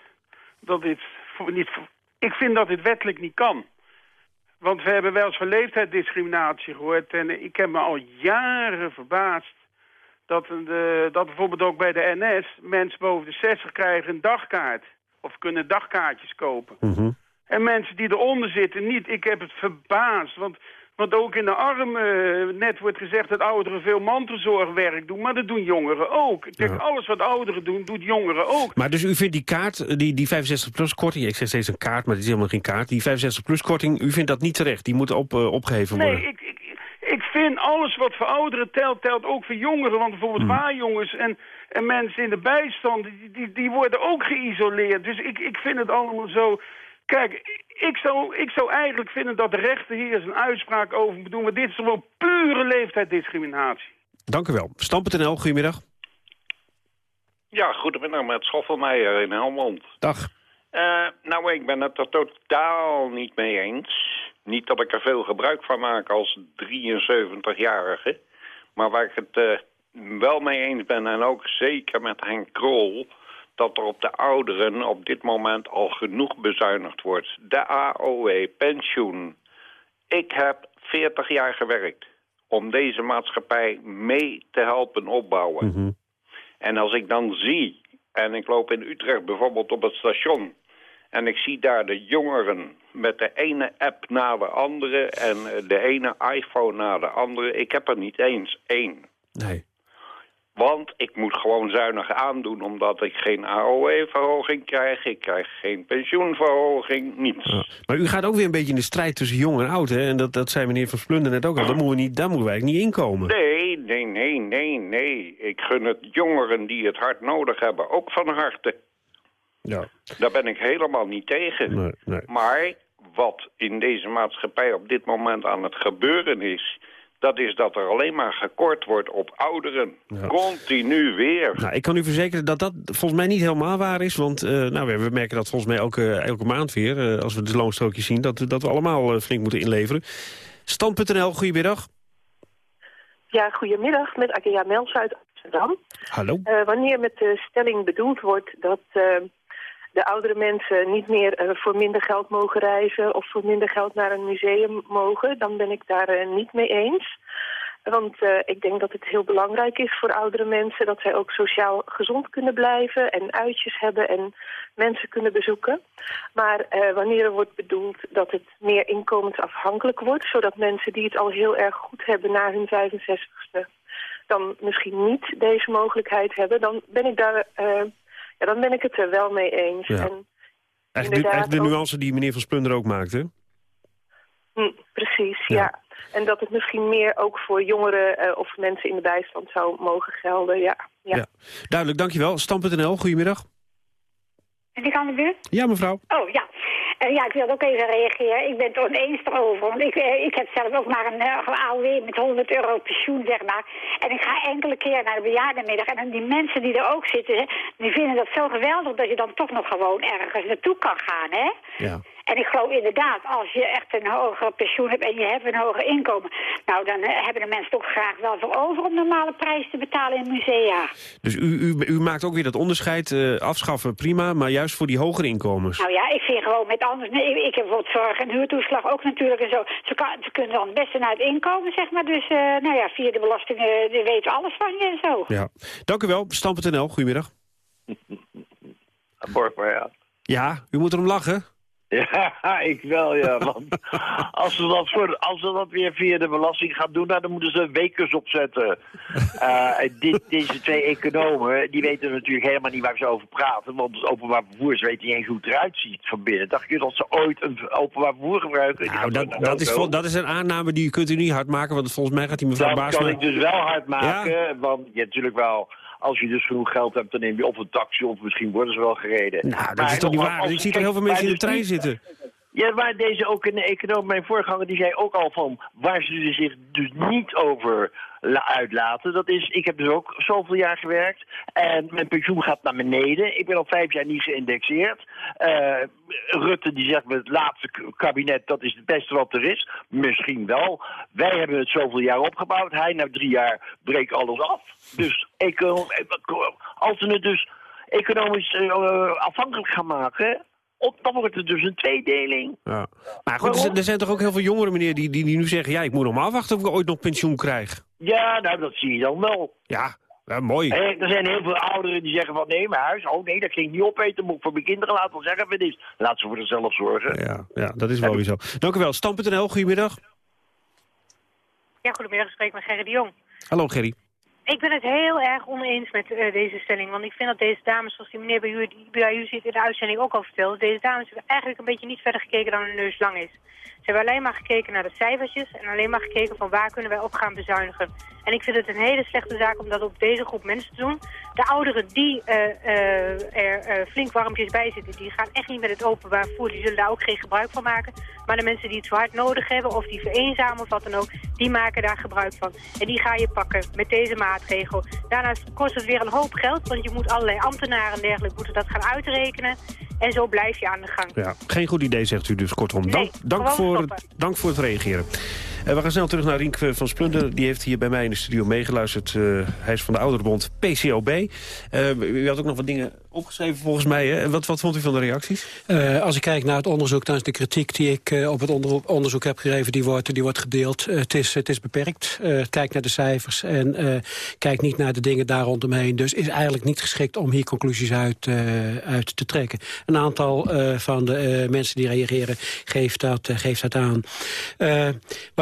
dat dit niet... Ik vind dat dit wettelijk niet kan. Want we hebben wel eens van leeftijdsdiscriminatie gehoord. En ik heb me al jaren verbaasd dat, de, dat bijvoorbeeld ook bij de NS mensen boven de 60 krijgen een dagkaart. Of kunnen dagkaartjes kopen. Mm En mensen die eronder zitten niet. Ik heb het verbaasd. Want want ook in de armen, eh, net wordt gezegd dat ouderen veel mantelzorgwerk doen. Maar dat doen jongeren ook. Kijk, alles wat ouderen doen, doet jongeren ook. Maar dus u vindt die kaart, die, die 65-plus korting... ik zeg steeds een kaart, maar het is helemaal geen kaart. Die 65-plus korting, u vindt dat niet terecht? Die moet op, uh, opgeheven worden? Nee, ik, ik, ik vind alles wat voor ouderen telt, telt ook voor jongeren. Want bijvoorbeeld hmm. waarjongens en, en mensen in de bijstand... Die, die, die worden ook geïsoleerd. Dus ik, ik vind het allemaal zo... Kijk, ik zou, ik zou eigenlijk vinden dat de rechter hier zijn uitspraak over moet doen. Want dit is gewoon pure leeftijdsdiscriminatie. Dank u wel. Stam.nl, goedemiddag. Ja, goedemiddag met Schoffelmeijer in Helmond. Dag. Uh, nou, ik ben het er totaal niet mee eens. Niet dat ik er veel gebruik van maak als 73-jarige. Maar waar ik het uh, wel mee eens ben, en ook zeker met Henk Krol... dat er op de ouderen op dit moment al genoeg bezuinigd wordt. De AOW, pensioen. Ik heb 40 jaar gewerkt om deze maatschappij mee te helpen opbouwen. Mhm. En als ik dan zie, en ik loop in Utrecht bijvoorbeeld op het station... en ik zie daar de jongeren met de ene app na de andere... en de ene iPhone na de andere, ik heb er niet eens één. Nee. Want ik moet gewoon zuinig aandoen omdat ik geen AOW-verhoging krijg. Ik krijg geen pensioenverhoging, niets. Maar u gaat ook weer een beetje in de strijd tussen jong en oud, hè? En dat, dat zei meneer Van Splunder net ook al. Daar moeten, we niet, daar moeten wij eigenlijk niet inkomen. Nee, nee, nee, nee, nee. Ik gun het jongeren die het hard nodig hebben ook van harte. Ja. Daar ben ik helemaal niet tegen. Nee, nee. Maar wat in deze maatschappij op dit moment aan het gebeuren is dat is dat er alleen maar gekort wordt op ouderen. Continu weer. Nou, ik kan u verzekeren dat dat volgens mij niet helemaal waar is. Want uh, nou, we, we, merken dat volgens mij elke, elke maand weer, uh, als we de loonstrookjes zien... dat, dat we allemaal uh, flink moeten inleveren. Stand.nl, goedemiddag. Ja, goedemiddag, met Akia Mels uit Amsterdam. Hallo. wanneer met de stelling bedoeld wordt dat de oudere mensen niet meer uh, voor minder geld mogen reizen... of voor minder geld naar een museum mogen, dan ben ik daar uh, niet mee eens. Want uh, ik denk dat het heel belangrijk is voor oudere mensen... dat zij ook sociaal gezond kunnen blijven en uitjes hebben en mensen kunnen bezoeken. Maar wanneer er wordt bedoeld dat het meer inkomensafhankelijk wordt... zodat mensen die het al heel erg goed hebben na hun 65ste... dan misschien niet deze mogelijkheid hebben... dan ben ik daar ja, dan ben ik het er wel mee eens. Ja. En eigenlijk, de, eigenlijk de nuance die meneer Van Splunder ook maakte. Hm, precies, ja. ja. En dat het misschien meer ook voor jongeren uh, of mensen in de bijstand zou mogen gelden, ja. ja. ja. Duidelijk, dankjewel. Stam.nl, goedemiddag. En ik aan de beurt? Ja, mevrouw. Oh, ja. Ja, ik wil ook even reageren. Ik ben het oneens erover. Want ik, uh, ik heb zelf ook maar een uh, AOW met 100 euro pensioen, zeg maar. En ik ga enkele keer naar de bejaardenmiddag. En die mensen die er ook zitten, die vinden dat zo geweldig... dat je dan toch nog gewoon ergens naartoe kan gaan, hè? Ja. En ik geloof inderdaad, als je echt een hoger pensioen hebt en je hebt een hoger inkomen... nou, dan hebben de mensen toch graag wel voor over om normale prijs te betalen in musea. Dus u, u, u maakt ook weer dat onderscheid, uh, afschaffen prima, maar juist voor die hogere inkomens? Nou ja, ik vind gewoon met anders... Nee, ik heb bijvoorbeeld zorg en huurtoeslag ook natuurlijk en zo. Ze, kan, ze kunnen dan het beste naar het inkomen, zeg maar. Dus, uh, nou ja, via de belastingen die weten alles van je en zo. Ja. Dank u wel, Stam.nl, goedemiddag. ja. Ja, u moet erom lachen. (laughs) Ja, ik wel, ja. Want (laughs) als ze, dat voor, als ze dat weer via de belasting gaan doen, nou, dan moeten ze wekers opzetten. Uh, (laughs) dit, deze twee economen, die weten natuurlijk helemaal niet waar ze over praten. Want het openbaar vervoer, ze weten niet eens hoe het eruit ziet van binnen. Dacht je dat ze ooit een openbaar vervoer gebruiken? Nou, dat, dat, is dat is een aanname die kunt u niet hard maken, want volgens mij gaat die mevrouw Dat Baarsma... kan ik dus wel hard maken, ja? want je hebt natuurlijk wel als je dus genoeg geld hebt, dan neem je of een taxi of misschien worden ze wel gereden. Nou, dat maar is toch niet waar? Ik zie er heel veel mensen in de trein zitten. Ja, maar deze ook een econoom, mijn voorganger, die zei ook al van waar ze zich dus niet over uitlaten. Dat is, ik heb dus ook zoveel jaar gewerkt en mijn pensioen gaat naar beneden. Ik ben al vijf jaar niet geïndexeerd. Uh, Rutte die zegt met het laatste kabinet, dat is het beste wat er is. Misschien wel. Wij hebben het zoveel jaar opgebouwd. Hij na drie jaar breekt alles af. Dus als we het dus economisch uh, afhankelijk gaan maken dan wordt het dus een tweedeling. Ja. Maar goed, er, er zijn toch ook heel veel jongeren, meneer, die, die, die nu zeggen... ja, ik moet nog maar afwachten of ik ooit nog pensioen krijg. Ja, nou, dat zie je dan wel. Ja, ja mooi. Er zijn heel veel ouderen die zeggen van... nee, mijn huis, oh nee, dat ging ik niet opeten. Moet ik voor mijn kinderen laten zeggen wat is. Laat ze voor zichzelf zorgen. Ja, ja dat is wel weer zo. Dank u wel. Stam.nl, goedemiddag. Ja, goedemiddag. Ik spreek met Gerry de Jong. Hallo, Gerry. Ik ben het heel erg oneens met uh, deze stelling. Want ik vind dat deze dames, zoals die meneer bij u, bij u zit in de uitzending ook al vertelde... deze dames hebben eigenlijk een beetje niet verder gekeken dan hun neus lang is. Ze hebben alleen maar gekeken naar de cijfertjes en alleen maar gekeken van waar kunnen wij op gaan bezuinigen. En ik vind het een hele slechte zaak om dat op deze groep mensen te doen. De ouderen die uh, uh, er flink warmpjes bij zitten, die gaan echt niet met het openbaar vervoer. Die zullen daar ook geen gebruik van maken. Maar de mensen die het zo hard nodig hebben of die vereenzamen of wat dan ook, die maken daar gebruik van. En die ga je pakken met deze maatregel. Daarnaast kost het weer een hoop geld, want je moet allerlei ambtenaren en dergelijke moeten dat gaan uitrekenen. En zo blijf je aan de gang. Ja, geen goed idee, zegt u dus kortom. Dank, Nee, dank, voor, stoppen. dank voor het reageren. Eh, we gaan snel terug naar Rink van Splunder. Die heeft hier bij mij in de studio meegeluisterd. Eh, hij is van de ouderenbond PCOB. Eh, u had ook nog wat dingen opgeschreven volgens mij. Hè? Wat, wat vond u van de reacties? Als ik kijk naar het onderzoek, dan is de kritiek die ik op het onder- onderzoek heb gegeven, die wordt, die wordt gedeeld. Het, is, het is beperkt. Kijk naar de cijfers en kijk niet naar de dingen daar rondomheen. Dus is eigenlijk niet geschikt om hier conclusies uit, uit te trekken. Een aantal van de mensen die reageren geeft dat, geeft dat aan. Eh,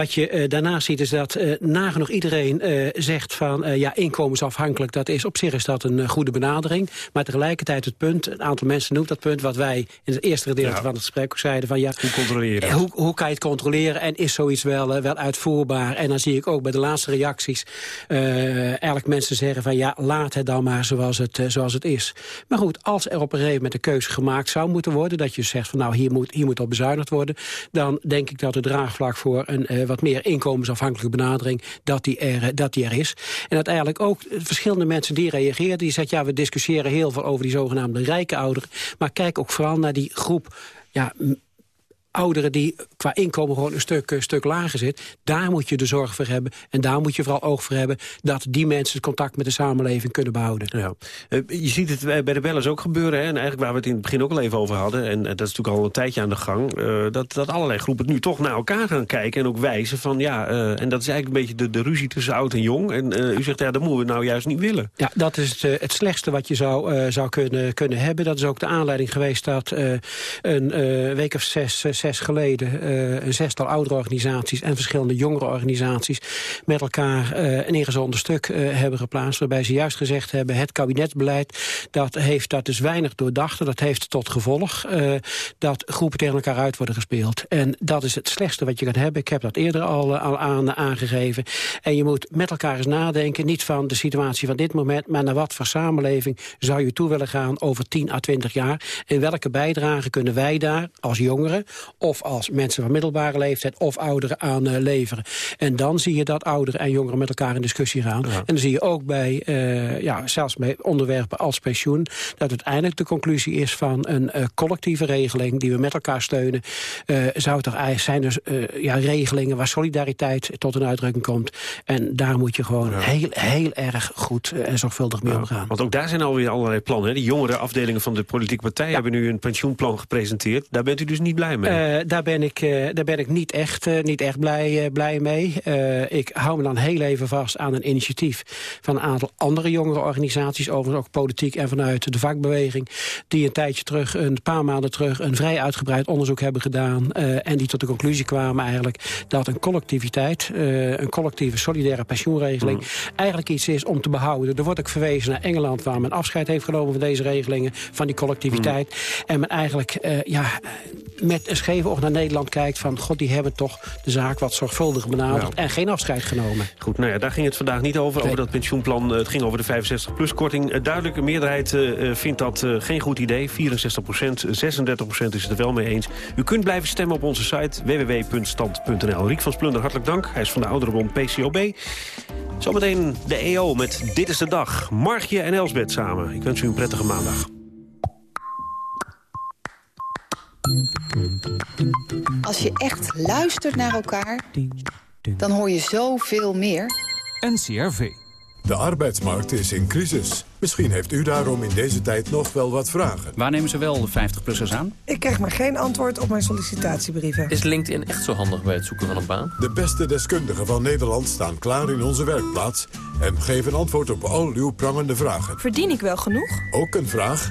wat je eh, daarnaast ziet is dat eh, nagenoeg iedereen eh, zegt van ja, inkomensafhankelijk, dat is op zich is dat een goede benadering. Maar tegelijkertijd het punt, een aantal mensen noemt dat punt wat wij in het eerste gedeelte Ja. van het gesprek ook zeiden van ja, Hoe controleren? Hoe, hoe kan je het controleren en is zoiets wel, wel uitvoerbaar? En dan zie ik ook bij de laatste reacties eigenlijk mensen zeggen van ja, laat het dan maar zoals het, zoals het is. Maar goed, als er op een gegeven moment een keuze gemaakt zou moeten worden, dat je zegt van nou hier moet, hier moet op bezuinigd worden, dan denk ik dat het draagvlak voor een eh, meer inkomensafhankelijke benadering, dat die, er, eh, dat die er is. En dat eigenlijk ook verschillende mensen die reageren, die zeggen ja, we discussiëren heel veel over die zogenaamde rijke ouderen, maar kijk ook vooral naar die groep ja, ouderen die qua inkomen gewoon een stuk, een stuk lager zit. Daar moet je de zorg voor hebben. En daar moet je vooral oog voor hebben... dat die mensen het contact met de samenleving kunnen behouden. Ja. Eh, je ziet het bij de bellers ook gebeuren. Hè? En eigenlijk waar we het in het begin ook al even over hadden... en eh, dat is natuurlijk al een tijdje aan de gang... eh, dat, dat allerlei groepen nu toch naar elkaar gaan kijken... en ook wijzen van ja... eh, en dat is eigenlijk een beetje de, de ruzie tussen oud en jong. En eh, u zegt, ja, dat moeten we nou juist niet willen. Ja, dat is het, eh, het slechtste wat je zou, eh, zou kunnen, kunnen hebben. Dat is ook de aanleiding geweest dat eh, een eh, week of zes, eh, geleden... eh, een zestal ouderorganisaties en verschillende jongerenorganisaties... met elkaar eh, een ingezonden stuk eh, hebben geplaatst... waarbij ze juist gezegd hebben, het kabinetsbeleid... dat heeft dat is weinig doordacht. Dat heeft tot gevolg dat groepen tegen elkaar uit worden gespeeld. En dat is het slechtste wat je kan hebben. Ik heb dat eerder al, al aan, aangegeven. En je moet met elkaar eens nadenken, niet van de situatie van dit moment... maar naar wat voor samenleving zou je toe willen gaan over 10 à 20 jaar... en welke bijdrage kunnen wij daar als jongeren... of als mensen van middelbare leeftijd of ouderen aan eh, leveren. En dan zie je dat ouderen en jongeren met elkaar in discussie gaan. En dan zie je ook bij, eh, ja, zelfs bij onderwerpen als pensioen... dat uiteindelijk de conclusie is van een eh, collectieve regeling... die we met elkaar steunen. eh, zou eigenlijk zijn dus ja, regelingen waar solidariteit tot een uitdrukking komt. En daar moet je gewoon heel, heel erg goed en zorgvuldig mee omgaan. Want ook daar zijn alweer allerlei plannen. Hè? De jongere afdelingen van de politieke partij hebben nu een pensioenplan gepresenteerd. Daar bent u dus niet blij mee? Eh, daar, ben ik, eh, daar ben ik niet echt, eh, niet echt blij, blij mee. Ik hou me dan heel even vast aan een initiatief van een aantal andere jongerenorganisaties, overigens ook politiek en vanuit de vakbeweging, die een tijdje terug, een paar maanden terug, een vrij uitgebreid onderzoek hebben gedaan en die tot de conclusie kwamen eigenlijk dat een collectiviteit, een collectieve solidaire pensioenregeling, eigenlijk iets is om te behouden. Er wordt ook verwezen naar Engeland, waar men afscheid heeft genomen van deze regelingen, van die collectiviteit. En men eigenlijk ja, met een scheve oog naar Nederland kijkt van... god, die hebben toch de zaak wat zorgvuldiger benaderd... en geen afscheid genomen. Goed, nou ja, daar ging het vandaag niet over, over dat pensioenplan. Eh, Het ging over de 65-plus-korting. Duidelijke meerderheid eh, eh, vindt dat geen goed idee. 64 procent, 36 procent is het er wel mee eens. U kunt blijven stemmen op onze site www.stand.nl. Riek van Splunder, hartelijk dank. Hij is van de ouderenbond PCOB. Zometeen de EO met Dit is de Dag. Margje en Elsbeth samen. Ik wens u een prettige maandag. Als je echt luistert naar elkaar, dan hoor je zoveel meer. NCRV. De arbeidsmarkt is in crisis. Misschien heeft u daarom in deze tijd nog wel wat vragen. Waar nemen ze wel de 50-plussers aan? Ik krijg maar geen antwoord op mijn sollicitatiebrieven. Is LinkedIn echt zo handig bij het zoeken van een baan? De beste deskundigen van Nederland staan klaar in onze werkplaats... en geven antwoord op al uw prangende vragen. Verdien ik wel genoeg? Ook een vraag?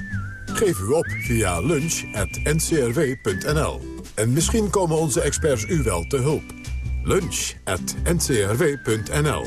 Geef u op via lunch.ncrw.nl. En misschien komen onze experts u wel te hulp. Lunch.ncrw.nl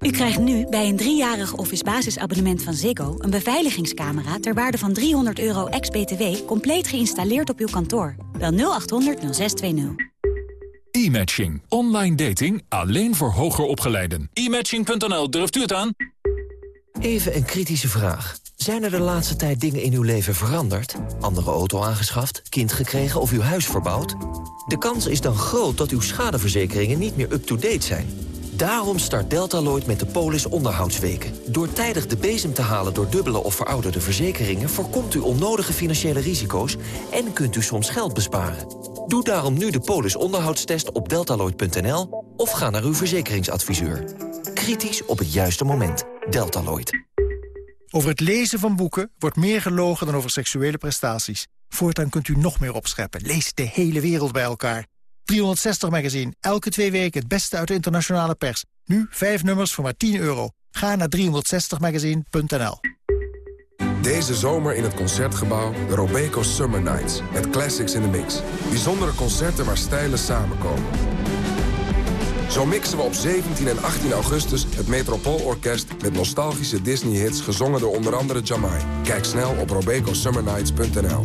U krijgt nu bij een driejarig office basisabonnement van Ziggo... een beveiligingscamera ter waarde van 300 euro ex-BTW... compleet geïnstalleerd op uw kantoor. Bel 0800 0620. E-matching. Online dating alleen voor hoger opgeleiden. E-matching.nl, durft u het aan? Even een kritische vraag. Zijn er de laatste tijd dingen in uw leven veranderd? Andere auto aangeschaft, kind gekregen of uw huis verbouwd? De kans is dan groot dat uw schadeverzekeringen niet meer up-to-date zijn. Daarom start Deltaloid met de Polis onderhoudsweken. Door tijdig de bezem te halen door dubbele of verouderde verzekeringen... voorkomt u onnodige financiële risico's en kunt u soms geld besparen. Doe daarom nu de Polis onderhoudstest op deltaloid.nl... of ga naar uw verzekeringsadviseur. Kritisch op het juiste moment. Deltaloid. Over het lezen van boeken wordt meer gelogen dan over seksuele prestaties. Voortaan kunt u nog meer opscheppen. Lees de hele wereld bij elkaar. 360 Magazine. Elke twee weken het beste uit de internationale pers. Nu vijf nummers voor maar 10 euro. Ga naar 360magazine.nl Deze zomer in het Concertgebouw de Robeco Summer Nights. Met classics in the mix. Bijzondere concerten waar stijlen samenkomen. Zo mixen we op 17 en 18 augustus het Metropoolorkest... met nostalgische Disney-hits gezongen door onder andere Jamai. Kijk snel op robecosummernights.nl.